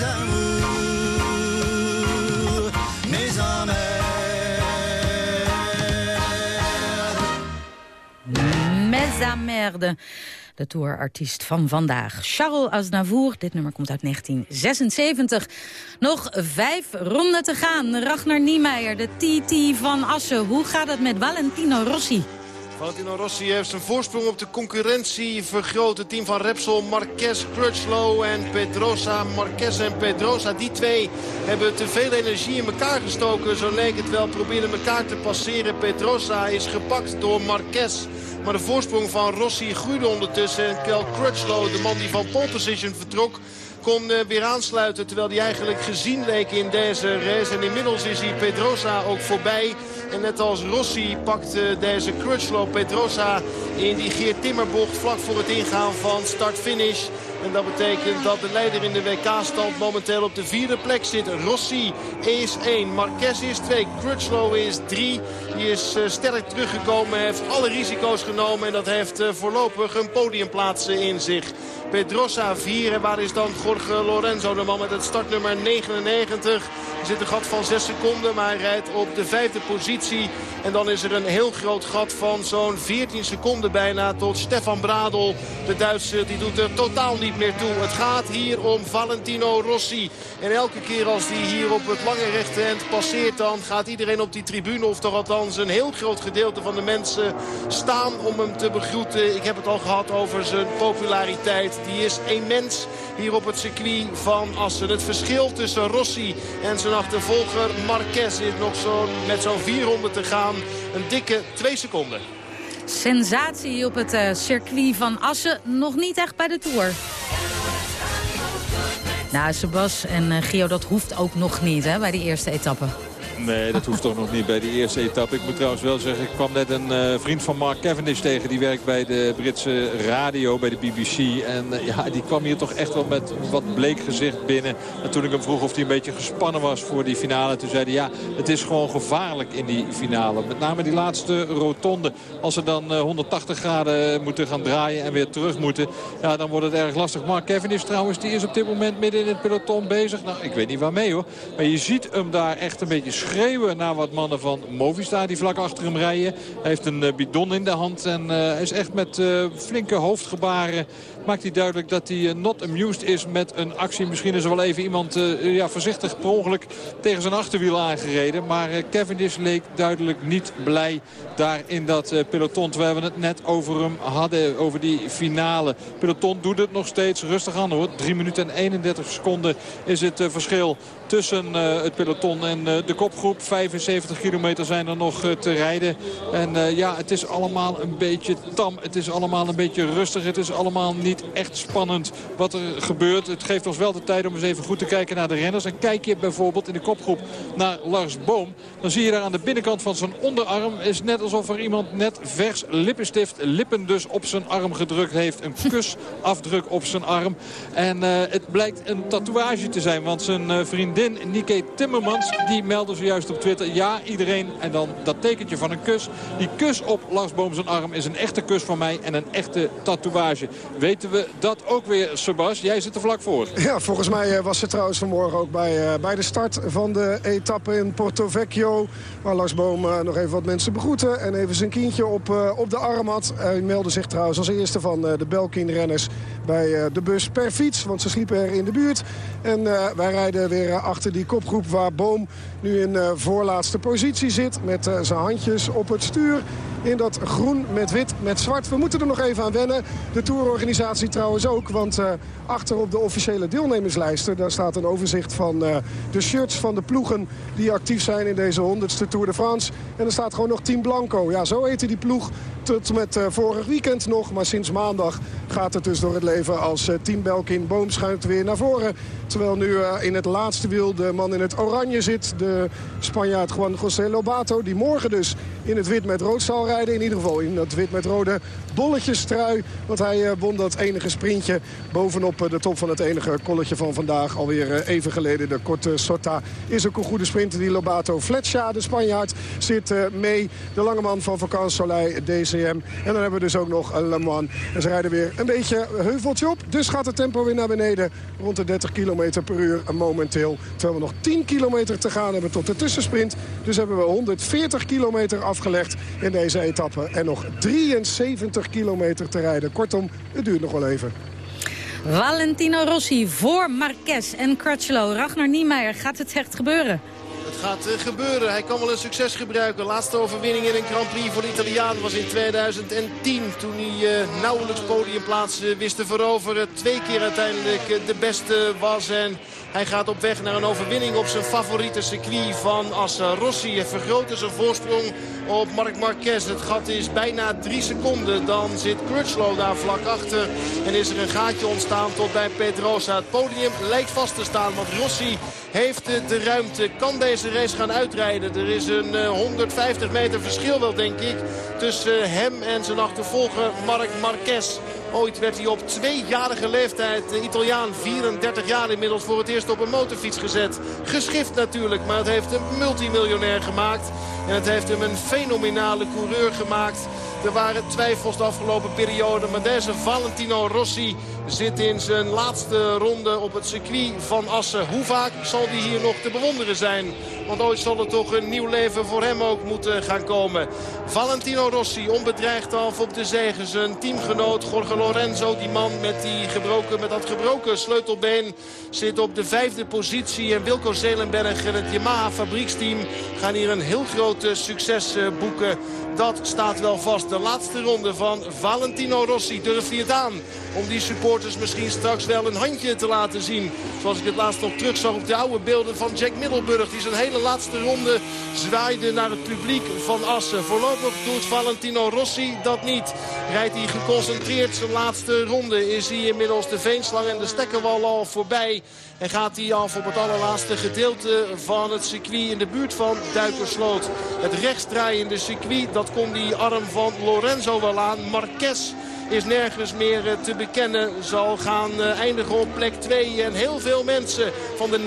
de tourartiest van vandaag. Charles Aznavour, dit nummer komt uit 1976. Nog vijf ronden te gaan. Ragnar Niemeyer, de TT van Assen. Hoe gaat het met Valentino Rossi? Valentino Rossi heeft zijn voorsprong op de concurrentie vergroot. Het team van Repsol, Marquez, Crutchlow en Pedrosa. Marquez en Pedrosa, die twee hebben te veel energie in elkaar gestoken. Zo leek het wel, probeerden elkaar te passeren. Pedrosa is gepakt door Marquez. Maar de voorsprong van Rossi groeide ondertussen. En Kel Crutchlow, de man die van pole position vertrok kon uh, weer aansluiten. Terwijl hij eigenlijk gezien leek in deze race. En inmiddels is hij Pedrosa ook voorbij. En net als Rossi pakt deze Crutchlow Pedrosa in die Geert Timmerbocht vlak voor het ingaan van start-finish. En dat betekent dat de leider in de WK-stand momenteel op de vierde plek zit. Rossi is 1, Marquez is 2, Crutchlow is 3. Die is uh, sterk teruggekomen, heeft alle risico's genomen... en dat heeft uh, voorlopig een podiumplaats in zich. Pedrosa 4 en waar is dan Jorge Lorenzo, de man met het startnummer 99. Zit een gat van 6 seconden, maar hij rijdt op de vijfde positie. En dan is er een heel groot gat van zo'n 14 seconden bijna tot Stefan Bradel. De Duitser die doet er totaal niet meer toe. Het gaat hier om Valentino Rossi. En elke keer als hij hier op het lange rechte passeert... dan gaat iedereen op die tribune, of toch althans een heel groot gedeelte van de mensen... staan om hem te begroeten. Ik heb het al gehad over zijn populariteit. Die is immens hier op het circuit van Assen. Het verschil tussen Rossi en zijn achtervolger Marquez is nog zo met zo'n vier ronden te gaan. Een dikke twee seconden. Sensatie op het uh, circuit van Assen. Nog niet echt bij de Tour. Nou, Sebas en uh, Gio, dat hoeft ook nog niet hè, bij die eerste etappe. Nee, dat hoeft toch nog niet bij de eerste etappe. Ik moet trouwens wel zeggen, ik kwam net een uh, vriend van Mark Cavendish tegen. Die werkt bij de Britse radio, bij de BBC. En uh, ja, die kwam hier toch echt wel met wat bleek gezicht binnen. En toen ik hem vroeg of hij een beetje gespannen was voor die finale. Toen zei hij, ja, het is gewoon gevaarlijk in die finale. Met name die laatste rotonde. Als ze dan uh, 180 graden moeten gaan draaien en weer terug moeten. Ja, dan wordt het erg lastig. Mark Cavendish trouwens, die is op dit moment midden in het peloton bezig. Nou, ik weet niet waarmee hoor. Maar je ziet hem daar echt een beetje schreeuwen naar wat mannen van Movistar die vlak achter hem rijden. Hij heeft een bidon in de hand en hij is echt met uh, flinke hoofdgebaren maakt hij duidelijk dat hij not amused is met een actie. Misschien is er wel even iemand uh, ja, voorzichtig per ongeluk tegen zijn achterwiel aangereden. Maar Cavendish leek duidelijk niet blij daar in dat peloton. Terwijl we het net over hem hadden, over die finale. Peloton doet het nog steeds rustig aan hoor. 3 minuten en 31 seconden is het verschil tussen het peloton en de kopgroep. 75 kilometer zijn er nog te rijden. En ja, het is allemaal een beetje tam. Het is allemaal een beetje rustig. Het is allemaal niet echt spannend wat er gebeurt. Het geeft ons wel de tijd om eens even goed te kijken naar de renners. En kijk je bijvoorbeeld in de kopgroep naar Lars Boom. Dan zie je daar aan de binnenkant van zijn onderarm... is net alsof er iemand net vers lippenstift, lippen dus op zijn arm gedrukt heeft. Een *laughs* kusafdruk op zijn arm. En uh, het blijkt een tatoeage te zijn. Want zijn uh, vriendin Nike Timmermans, die meldde zojuist op Twitter... ja, iedereen, en dan dat tekentje van een kus. Die kus op Lars Boom zijn arm is een echte kus van mij en een echte tatoeage. Weet we dat ook weer, Sebas. Jij zit er vlak voor. Ja, volgens mij was ze trouwens vanmorgen ook bij, bij de start van de etappe in Porto Vecchio. Waar Lars Boom nog even wat mensen begroeten en even zijn kindje op, op de arm had. Hij meldde zich trouwens als eerste van de Belkin-renners bij de bus per fiets. Want ze sliepen er in de buurt. En wij rijden weer achter die kopgroep waar Boom nu in voorlaatste positie zit. Met zijn handjes op het stuur in dat groen met wit met zwart. We moeten er nog even aan wennen. De tourorganisatie trouwens ook. Want uh, achter op de officiële deelnemerslijsten... daar staat een overzicht van uh, de shirts van de ploegen... die actief zijn in deze 100ste Tour de France. En er staat gewoon nog Team Blanco. Ja, zo heette die ploeg tot met uh, vorig weekend nog. Maar sinds maandag gaat het dus door het leven als Team Belkin. Boom schuift weer naar voren. Terwijl nu in het laatste wiel de man in het oranje zit. De Spanjaard Juan José Lobato. Die morgen dus in het wit met rood zal rijden. In ieder geval in dat wit met rode bolletjestrui. Want hij won dat enige sprintje bovenop de top van het enige kolletje van vandaag. Alweer even geleden de korte Sorta is ook een goede sprinter. Die Lobato Fletcher, de Spanjaard, zit mee. De lange man van Vakant Soleil, DCM. En dan hebben we dus ook nog Le Mans. En ze rijden weer een beetje heuveltje op. Dus gaat het tempo weer naar beneden. Rond de 30 km per uur momenteel. Terwijl we nog 10 kilometer te gaan hebben tot de tussensprint. Dus hebben we 140 kilometer afgelegd in deze etappe. En nog 73 kilometer te rijden. Kortom, het duurt nog wel even. Valentino Rossi voor Marquez en Crutchlow. Ragnar Niemeyer, gaat het echt gebeuren? Het gaat uh, gebeuren. Hij kan wel een succes gebruiken. Laatste overwinning in een Grand Prix voor de Italiaan was in 2010. Toen hij uh, nauwelijks podiumplaats uh, wist te veroveren. Twee keer uiteindelijk de beste was. En hij gaat op weg naar een overwinning op zijn favoriete circuit van Assen. Rossi vergroot zijn voorsprong op Marc Marquez. Het gat is bijna drie seconden. Dan zit Crutchlow daar vlak achter. En is er een gaatje ontstaan tot bij Pedrosa. Het podium lijkt vast te staan. Want Rossi heeft de ruimte. Kan deze race gaan uitrijden. Er is een 150 meter verschil wel denk ik. Tussen hem en zijn achtervolger Marc Marquez. Ooit werd hij op tweejarige leeftijd, de Italiaan, 34 jaar inmiddels, voor het eerst op een motorfiets gezet. Geschift natuurlijk, maar het heeft hem multimiljonair gemaakt. En het heeft hem een fenomenale coureur gemaakt. Er waren twijfels de afgelopen periode. Maar deze Valentino Rossi zit in zijn laatste ronde op het circuit van Assen. Hoe vaak zal die hier nog te bewonderen zijn? Want ooit zal er toch een nieuw leven voor hem ook moeten gaan komen. Valentino Rossi, onbedreigd af op de zegen. Zijn teamgenoot Jorge Lorenzo, die man met, die gebroken, met dat gebroken sleutelbeen... zit op de vijfde positie. En Wilco Zelenberg en het Yamaha fabrieksteam gaan hier een heel groot succes boeken. Dat staat wel vast. De laatste ronde van Valentino Rossi. Durft hij het aan om die supporters misschien straks wel een handje te laten zien. Zoals ik het laatst nog terug zag op de oude beelden van Jack Middelburg. Die zijn hele laatste ronde zwaaide naar het publiek van Assen. Voorlopig doet Valentino Rossi dat niet. Rijdt hij geconcentreerd zijn laatste ronde. Is hij inmiddels de veenslang en de stekkerwal al voorbij. En gaat hij af op het allerlaatste gedeelte van het circuit in de buurt van Duikersloot. Het rechtsdraaiende circuit, dat kon die arm van Lorenzo wel aan. Marquez is nergens meer eh, te bekennen. Zal gaan eh, eindigen op plek 2. En heel veel mensen van de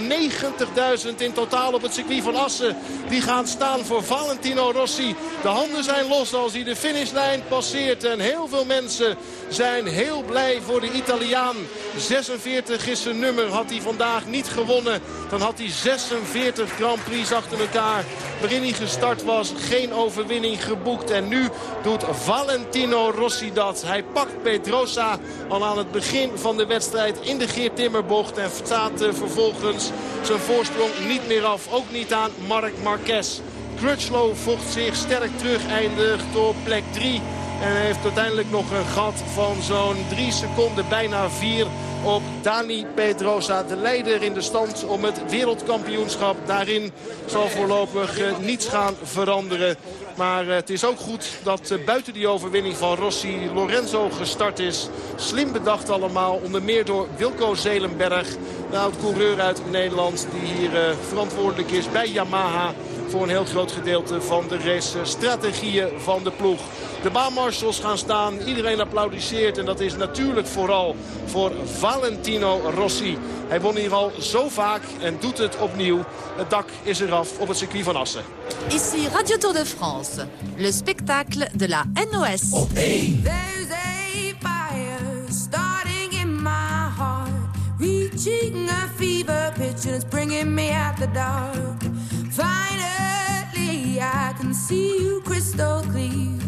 90.000 in totaal op het circuit van Assen... die gaan staan voor Valentino Rossi. De handen zijn los als hij de finishlijn passeert. En heel veel mensen zijn heel blij voor de Italiaan. 46 is zijn nummer. Had hij vandaag niet gewonnen, dan had hij 46 Grand Prix achter elkaar. Waarin hij gestart was, geen overwinning geboekt. En nu doet Valentino Rossi dat. Hij pakt Pedrosa al aan het begin van de wedstrijd in de Geert Timmerbocht. En staat uh, vervolgens zijn voorsprong niet meer af. Ook niet aan Marc Marquez. Crutchlow vocht zich sterk terug, eindigt op plek 3. En heeft uiteindelijk nog een gat van zo'n 3 seconden, bijna 4 op Dani Pedrosa. De leider in de stand om het wereldkampioenschap. Daarin zal voorlopig niets gaan veranderen. Maar het is ook goed dat buiten die overwinning van Rossi Lorenzo gestart is. Slim bedacht allemaal, onder meer door Wilco Zelenberg. De oud-coureur uit Nederland die hier verantwoordelijk is bij Yamaha voor een heel groot gedeelte van de race-strategieën van de ploeg de baanmarshals gaan staan. Iedereen applaudisseert en dat is natuurlijk vooral voor Valentino Rossi. Hij won hier al zo vaak en doet het opnieuw. Het dak is eraf op het circuit van Assen. Ici Radio Tour de France, le spectacle de la NOS. Op 1. There's a fire starting in my heart. Reaching a fever pitch and it's bringing me out the dark. Finally I can see you crystal clear.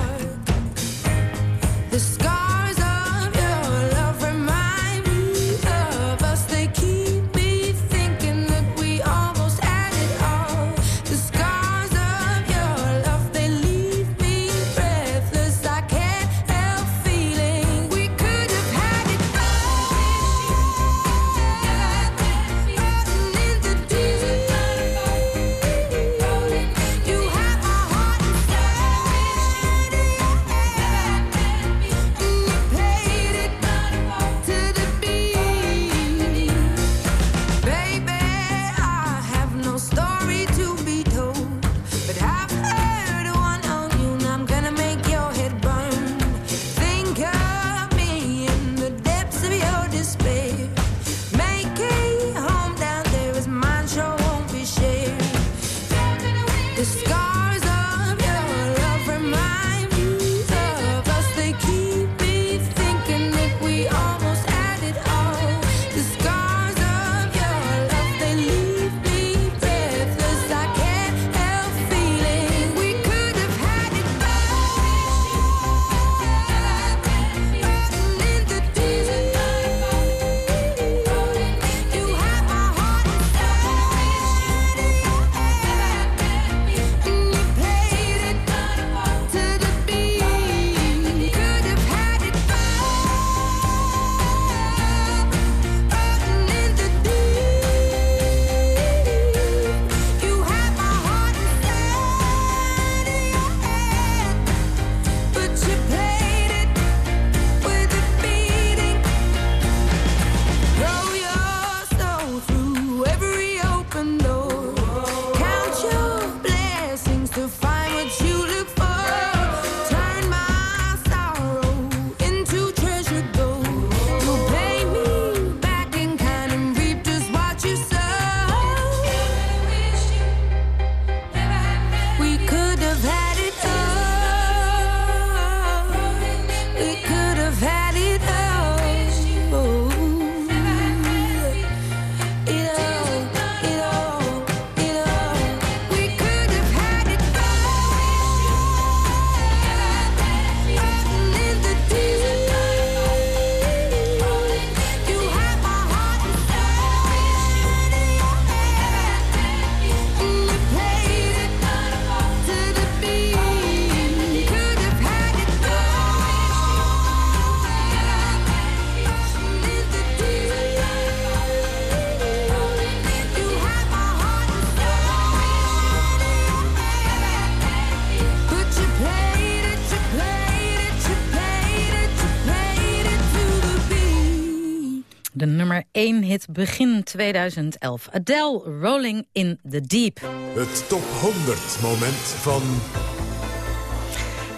hit begin 2011. Adele, Rolling in the Deep. Het top 100 moment van...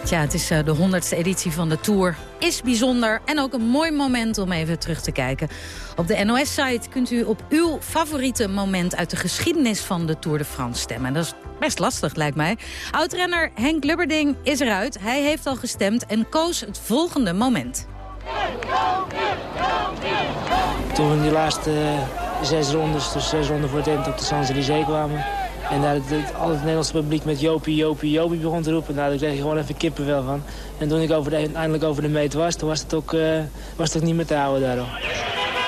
Tja, het is eh, de 100ste editie van de Tour. Is bijzonder en ook een mooi moment om even terug te kijken. Op de NOS-site kunt u op uw favoriete moment... uit de geschiedenis van de Tour de France stemmen. En dat is best lastig, lijkt mij. Oudrenner Henk Lubberding is eruit. Hij heeft al gestemd en koos het volgende moment. Toen we in die laatste eh, zes rondes, dus zes ronden voor het eind op de Champs-Élysées kwamen... en daar het, het, al het Nederlandse publiek met Jopie, Jopie, Jopie begon te roepen... nou, daar kreeg je gewoon even kippenvel van. En toen ik over de, eindelijk over de meet was, toen was het ook, eh, was het ook niet meer te houden daarom.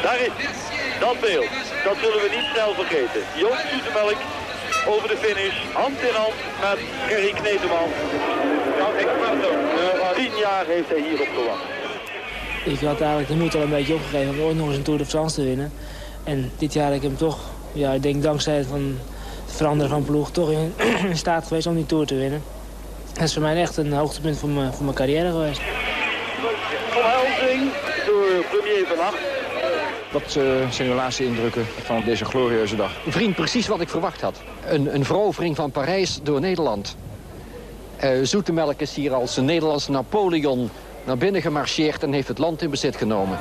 Daar is. Dat beeld. Dat zullen we niet snel vergeten. Joost Zoetemelk over de finish. Hand in hand met Gerry Kneteman. Tien jaar heeft hij hierop gewacht. Ik had eigenlijk de moed al een beetje opgegeven om ooit nog eens een Tour de France te winnen. En dit jaar heb ik hem toch, ja, ik denk dankzij het, van het veranderen van ploeg, toch in, *clears throat* in staat geweest om die Tour te winnen. Dat is voor mij echt een hoogtepunt van mijn, van mijn carrière geweest. Omhelzing door premier Van Acht. Wat eh, zijn uw laatste indrukken van deze glorieuze dag? Vriend, precies wat ik verwacht had. Een, een verovering van Parijs door Nederland. Uh, Zoetemelk is hier als een Nederlandse Napoleon naar binnen gemarcheerd en heeft het land in bezit genomen.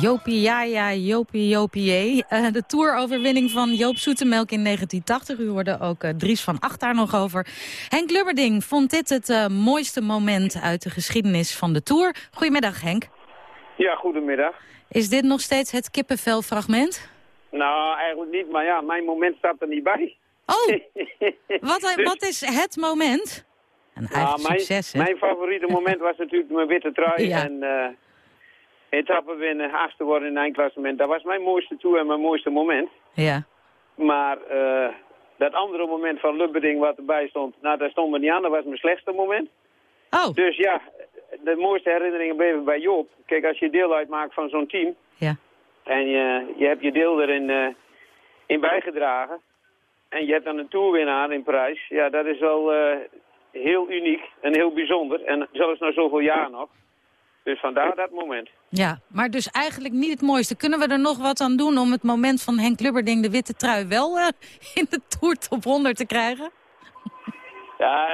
Jopie, ja, ja, Jopie, Jopie. Uh, de toeroverwinning van Joop Zoetemelk in 1980. U hoorde ook uh, Dries van Acht daar nog over. Henk Lubberding vond dit het uh, mooiste moment uit de geschiedenis van de Tour. Goedemiddag, Henk. Ja, goedemiddag. Is dit nog steeds het kippenvelfragment? Nou, eigenlijk niet, maar ja, mijn moment staat er niet bij. Oh, *laughs* wat, dus... wat is het moment? Een eigen nou, mijn, succes, hè? Mijn favoriete moment was natuurlijk mijn witte trui *laughs* Ja. en uh, etappe winnen, achtste worden in eindklassement. Dat was mijn mooiste tour en mijn mooiste moment. Ja. Maar uh, dat andere moment van Lubberding wat erbij stond, nou daar stond me niet aan, dat was mijn slechtste moment. Oh. Dus ja, de mooiste herinneringen bleven bij Joop. Kijk, als je deel uitmaakt van zo'n team Ja. en je, je hebt je deel erin uh, in bijgedragen en je hebt dan een toerwinnaar in prijs, ja, dat is wel uh, heel uniek en heel bijzonder. En zelfs na zoveel jaar nog. Dus vandaar dat moment. Ja, maar dus eigenlijk niet het mooiste. Kunnen we er nog wat aan doen om het moment van Henk Lubberding de witte trui wel uh, in de Tour top 100 te krijgen? Ja,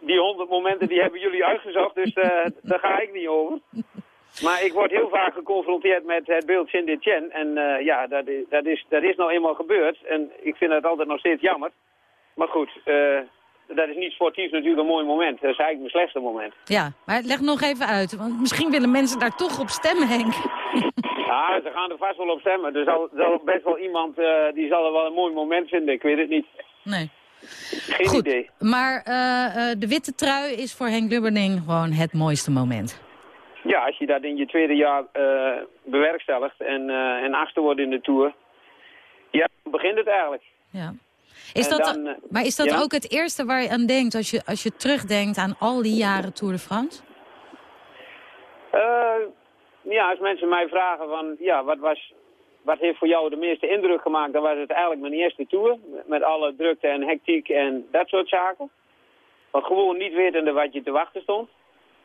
die 100 momenten die hebben jullie uitgezocht, dus uh, daar ga ik niet over. Maar ik word heel vaak geconfronteerd met het beeld Cindy Chen. En uh, ja, dat is, dat, is, dat is nou eenmaal gebeurd. En ik vind het altijd nog steeds jammer. Maar goed, uh, dat is niet sportief natuurlijk een mooi moment. Dat is eigenlijk mijn slechtste moment. Ja, maar leg nog even uit. Want misschien willen mensen daar toch op stemmen, Henk. *laughs* Ja, ze gaan er vast wel op stemmen. Er zal, zal best wel iemand, uh, die zal er wel een mooi moment vinden. Ik weet het niet. Nee. Geen Goed, idee. Maar uh, de witte trui is voor Henk Lubberding gewoon het mooiste moment. Ja, als je dat in je tweede jaar uh, bewerkstelligt en, uh, en achtste wordt in de Tour, ja, dan begint het eigenlijk. Ja. Is En dat, dan, uh, maar is dat ja? ook het eerste waar je aan denkt als je, als je terugdenkt aan al die jaren Tour de France? Uh, ja, als mensen mij vragen van, ja, wat, was, wat heeft voor jou de meeste indruk gemaakt, dan was het eigenlijk mijn eerste Tour. Met alle drukte en hectiek en dat soort zaken. Want gewoon niet wetende wat je te wachten stond.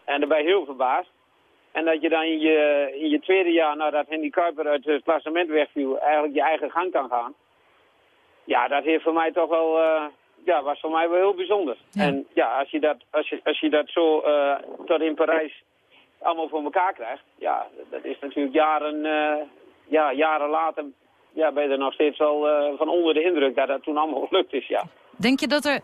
En daarbij heel verbaasd. En dat je dan in je, in je tweede jaar, nadat Henry Kuiper uit het klassement wegviel, eigenlijk je eigen gang kan gaan. Ja, dat heeft voor mij toch wel, uh, ja, was voor mij wel heel bijzonder. Ja. En ja, als je dat, als je, als je dat zo uh, tot in Parijs allemaal voor elkaar krijgt, ja, dat is natuurlijk jaren, uh, ja, jaren later, ja, ben je er nog steeds wel van onder de indruk dat dat toen allemaal *laughs* gelukt is, ja. Denk je dat er,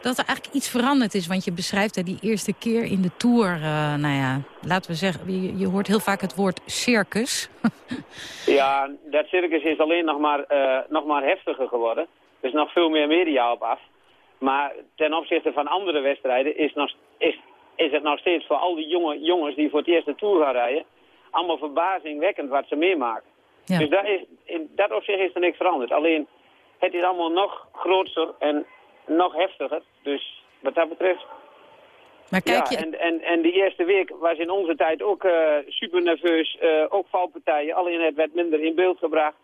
dat er eigenlijk iets veranderd is? Want je beschrijft er die eerste keer in de Tour, uh, nou ja, laten we zeggen, je, je, hoort heel vaak het woord circus. *laughs* ja, dat circus is alleen nog maar, uh, nog maar heftiger geworden. Er is nog veel meer media op af. Maar ten opzichte van andere wedstrijden is, nog, is, is het nog steeds voor al die jonge jongens die voor het eerst de Tour gaan rijden, allemaal verbazingwekkend wat ze meemaken. Ja. Dus dat is, in dat opzicht is er niks veranderd. Alleen, het is allemaal nog groter en nog heftiger. Dus wat dat betreft... Maar kijk ja, je... en, en, en die eerste week was in onze tijd ook uh, super nerveus. Uh, ook valpartijen. Alleen het werd minder in beeld gebracht.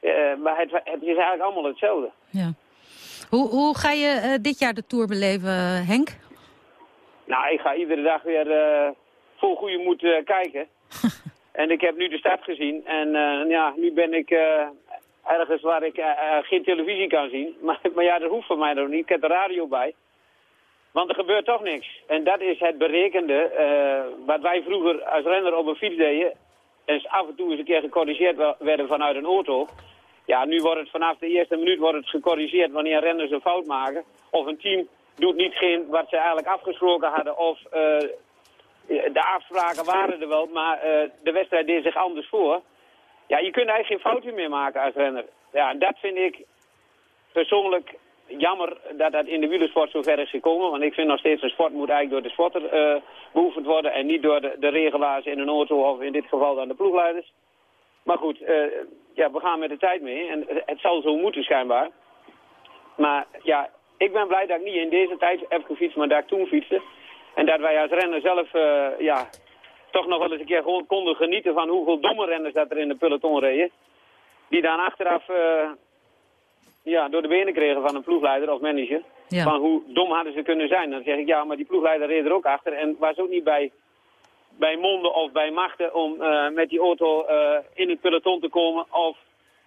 Uh, maar het, het is eigenlijk allemaal hetzelfde. Ja. Hoe, hoe ga je dit jaar de Tour beleven, Henk? Nou, ik ga iedere dag weer vol goede moed kijken. *laughs* en ik heb nu de start gezien. En ja, nu ben ik ergens waar ik uh, geen televisie kan zien. *laughs* Maar, maar ja, dat hoeft voor mij nog niet. Ik heb de radio bij. Want er gebeurt toch niks. En dat is het berekende. Uh, wat wij vroeger als renner op een fiets deden. En af en toe eens een keer gecorrigeerd werden vanuit een auto. Ja, nu wordt het vanaf de eerste minuut wordt het gecorrigeerd wanneer renners een fout maken. Of een team doet niet geen wat ze eigenlijk afgesproken hadden. Of de afspraken waren er wel, maar de wedstrijd deed zich anders voor. Ja, je kunt eigenlijk geen fouten meer maken als renner. Ja, dat vind ik persoonlijk jammer dat dat in de wielersport zo ver is gekomen. Want ik vind nog steeds een sport moet eigenlijk door de sporter uh, beoefend worden. En niet door de, de regelaars in een auto of in dit geval dan de ploegleiders. Maar goed, uh, ja, we gaan met de tijd mee. En het zal zo moeten schijnbaar. Maar ja, ik ben blij dat ik niet in deze tijd heb gefietst, maar dat ik toen fietste. En dat wij als renner zelf, uh, ja, toch nog wel eens een keer gewoon konden genieten van hoeveel domme renners dat er in de peloton reden. Die dan achteraf uh, ja, door de benen kregen van een ploegleider of manager. Ja. Van hoe dom hadden ze kunnen zijn. Dan zeg ik, ja, maar die ploegleider reed er ook achter. En was ook niet bij, bij monden of bij machten om uh, met die auto uh, in het peloton te komen. Of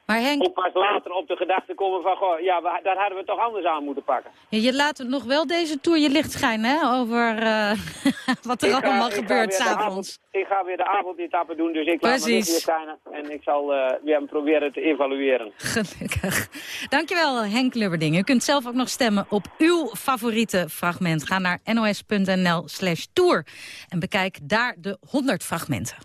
Maar Henk... ook pas later op de gedachte komen van, goh, ja, we, daar hadden we toch anders aan moeten pakken. Je laat nog wel deze Tour je licht schijnen, hè? Over uh, *laughs* wat er Ik allemaal ga gebeurt s'avonds. avond- Ik ga weer de avondetappe doen, dus ik laat me Precies. licht weer schijnen. En ik zal eh, weer proberen te evalueren. Gelukkig. Dankjewel, Henk Lubberding. U kunt zelf ook nog stemmen op uw favoriete fragment. Ga naar nos.nl slash tour en bekijk daar de 100 fragmenten.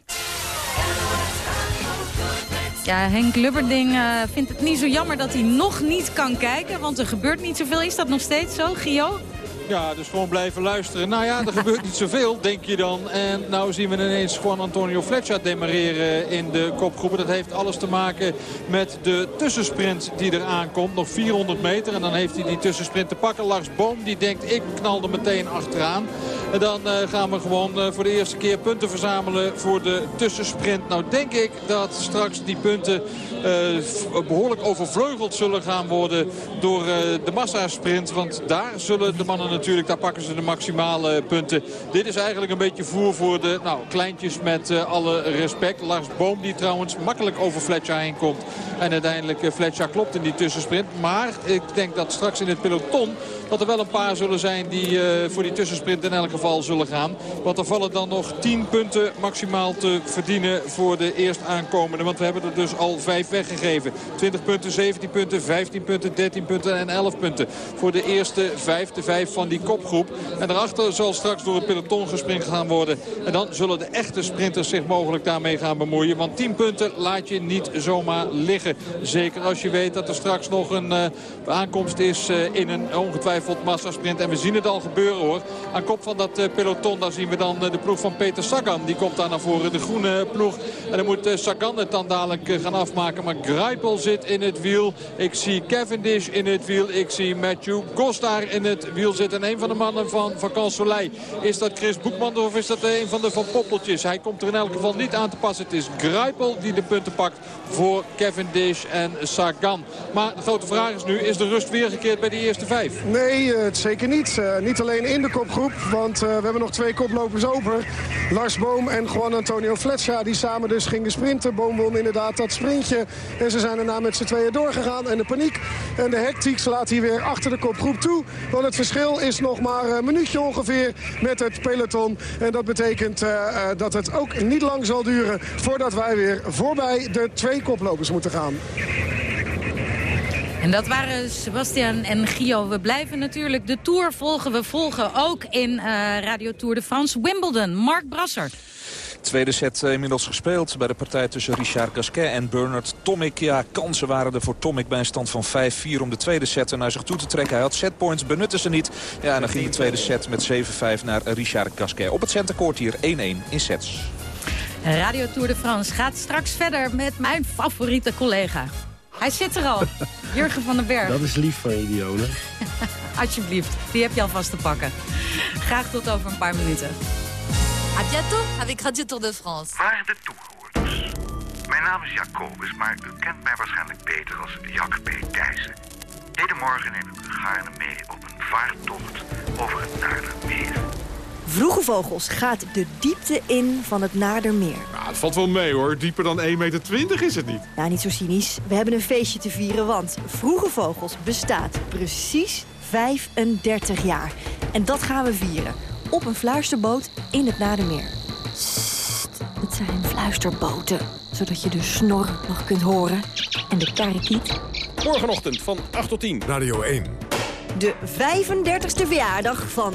Ja, Henk Lubberding eh, vindt het niet zo jammer dat hij nog niet kan kijken, want er gebeurt niet zoveel. Is dat nog steeds zo, Gio? Ja, dus gewoon blijven luisteren. Nou ja, er gebeurt niet zoveel, denk je dan. En nou zien we ineens Juan Antonio Fletcher demareren in de kopgroepen. Dat heeft alles te maken met de tussensprint die er aankomt. Nog 400 meter en dan heeft hij die tussensprint te pakken. Lars Boom die denkt, ik knal er meteen achteraan. En dan eh, gaan we gewoon eh, voor de eerste keer punten verzamelen voor de tussensprint. Nou denk ik dat straks die punten eh, behoorlijk overvleugeld zullen gaan worden door de massasprint. Want daar zullen de mannen natuurlijk, daar pakken ze de maximale punten. Dit is eigenlijk een beetje voer voor de nou, kleintjes met eh, alle respect. Lars Boom die trouwens makkelijk over Fletcher heen komt. En uiteindelijk eh, Fletcher klopt in die tussensprint. Maar ik denk dat straks in het peloton dat er wel een paar zullen zijn die eh, voor die tussensprint in elk geval zullen gaan. Want er vallen dan nog 10 punten maximaal te verdienen voor de eerst aankomende. Want we hebben er dus al 5 weggegeven. 20 punten, 17 punten, 15 punten, 13 punten en 11 punten. Voor de eerste 5, de 5 van die kopgroep. En daarachter zal straks door het peloton gesprint gaan worden. En dan zullen de echte sprinters zich mogelijk daarmee gaan bemoeien. Want 10 punten laat je niet zomaar liggen. Zeker als je weet dat er straks nog een eh, aankomst is eh, in een ongetwijfeld massasprint. En we zien het al gebeuren hoor. Aan kop van dat eh, peloton daar zien we dan eh, de ploeg van Peter Sagan. Die komt daar naar voren, de groene ploeg. En dan moet eh, Sagan het dan dadelijk eh, gaan afmaken. Maar Greipel zit in het wiel. Ik zie Cavendish in het wiel. Ik zie Matthew Goss daar in het wiel zitten. En een van de mannen van Vakant Soleil. Is dat Chris Boekman of is dat een van de Van Poppeltjes? Hij komt er in elk geval niet aan te passen. Het is Greipel die de punten pakt voor Cavendish en Sagan. Maar de grote vraag is nu, is de rust weergekeerd bij die eerste vijf? Nee, eh, zeker niet. Eh, niet alleen in de kopgroep, want eh, we hebben nog twee koplopers over. Lars Boom en Juan Antonio Fletcher, die samen dus gingen sprinten. Boom won inderdaad dat sprintje. En ze zijn daarna met z'n tweeën doorgegaan. En de paniek en de hectiek slaat hier weer achter de kopgroep toe. Want het verschil is nog maar een minuutje ongeveer met het peloton. En dat betekent dat het ook niet lang zal duren... voordat wij weer voorbij de twee koplopers moeten gaan. En dat waren Sebastian en Gio. We blijven natuurlijk de Tour volgen. We volgen ook in eh, Radio Tour de France Wimbledon. Mark Brasser. Tweede set eh, inmiddels gespeeld bij de partij tussen Richard Gasquet en Bernard Tomic. Ja, kansen waren er voor Tomic bij een stand van 5-4 om de tweede set naar zich toe te trekken. Hij had setpoints, benutte ze niet. Ja, en dan ging de tweede set met 7-5 naar Richard Gasquet. Op het centercourt hier 1-1 in sets. Radio Tour de France gaat straks verder met mijn favoriete collega. Hij zit er al. *laughs* Jurgen van den Berg. Dat is lief van je, Dionne. *laughs* Alsjeblieft, die heb je alvast te pakken. Graag tot over een paar minuten. À bientôt avec Radio Tour de France. Waarde toehoorders. Mijn naam is Jacobus, maar u kent mij waarschijnlijk beter als Jack P. Thijssen. Hedenmorgen neem ik u gaarne mee op een vaartocht over het Naardermeer. Vroege Vogels gaat de diepte in van het Nadermeer. Ja, het valt wel mee hoor. Dieper dan 1,20 meter is het niet. Nou, niet zo cynisch. We hebben een feestje te vieren, want Vroege Vogels bestaat precies 35 jaar. En dat gaan we vieren. Op een fluisterboot in het Nadermeer. Sst, het zijn fluisterboten. Zodat je de snor nog kunt horen. En de karikiet. Morgenochtend van 8 tot 10. Radio 1. De 35ste verjaardag van...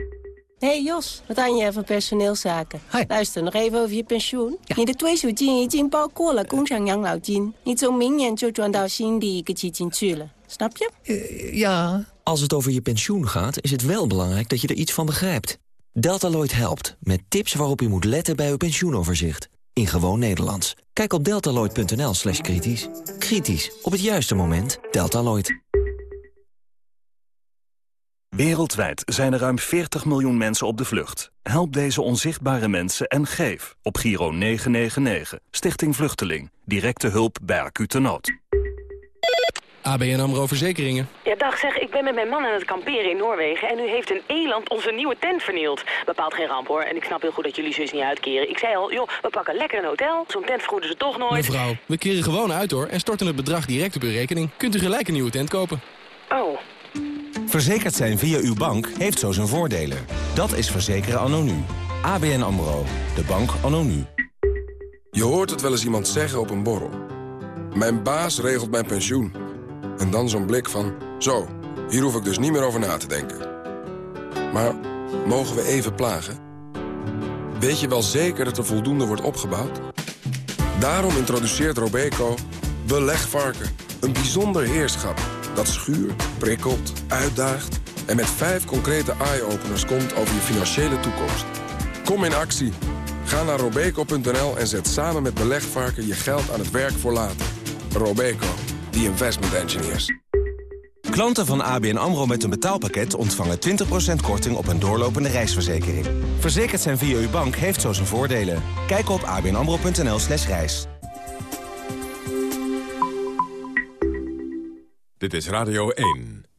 Hey Jos, wat aan je van personeelszaken? Luister, nog even over je pensioen. Ja. Je de twee is in balkola, kongshangyanglaojin. Niet zo mingen, zo juan dao die ik Snap je? Eh, ja. Als het over je pensioen gaat, is het wel belangrijk dat je er iets van begrijpt. Deltaloid helpt, met tips waarop je moet letten bij uw pensioenoverzicht. In gewoon Nederlands. Kijk op deltaloid.nl slash kritisch. Kritisch, op het juiste moment. Deltaloid. Wereldwijd zijn er ruim 40 miljoen mensen op de vlucht. Help deze onzichtbare mensen en geef op Giro 999. Stichting Vluchteling. Directe hulp bij acute nood. ABN AMRO Verzekeringen. Ja, dag zeg, ik ben met mijn man aan het kamperen in Noorwegen... en nu heeft een eland onze nieuwe tent vernield. Bepaalt geen ramp, hoor. En ik snap heel goed dat jullie zus niet uitkeren. Ik zei al, joh, we pakken lekker een hotel. Zo'n tent vergoeden ze toch nooit. Mevrouw, we keren gewoon uit, hoor. En storten het bedrag direct op uw rekening. Kunt u gelijk een nieuwe tent kopen. Oh. Verzekerd zijn via uw bank heeft zo zijn voordelen. Dat is verzekeren anno nu. ABN AMRO. De bank anno nu. Je hoort het wel eens iemand zeggen op een borrel. Mijn baas regelt mijn pensioen. En dan zo'n blik van... Zo, hier hoef ik dus niet meer over na te denken. Maar mogen we even plagen? Weet je wel zeker dat er voldoende wordt opgebouwd? Daarom introduceert Robeco Belegvarken. Een bijzonder heerschap dat schuurt, prikkelt, uitdaagt... en met vijf concrete eye-openers komt over je financiële toekomst. Kom in actie. Ga naar robeco.nl en zet samen met Belegvarken je geld aan het werk voor later. Robeco, the investment engineers. Klanten van ABN AMRO met een betaalpakket ontvangen 20% korting op een doorlopende reisverzekering. Verzekerd zijn via uw bank heeft zo zijn voordelen. Kijk op abnamro.nl slash reis. Dit is Radio 1.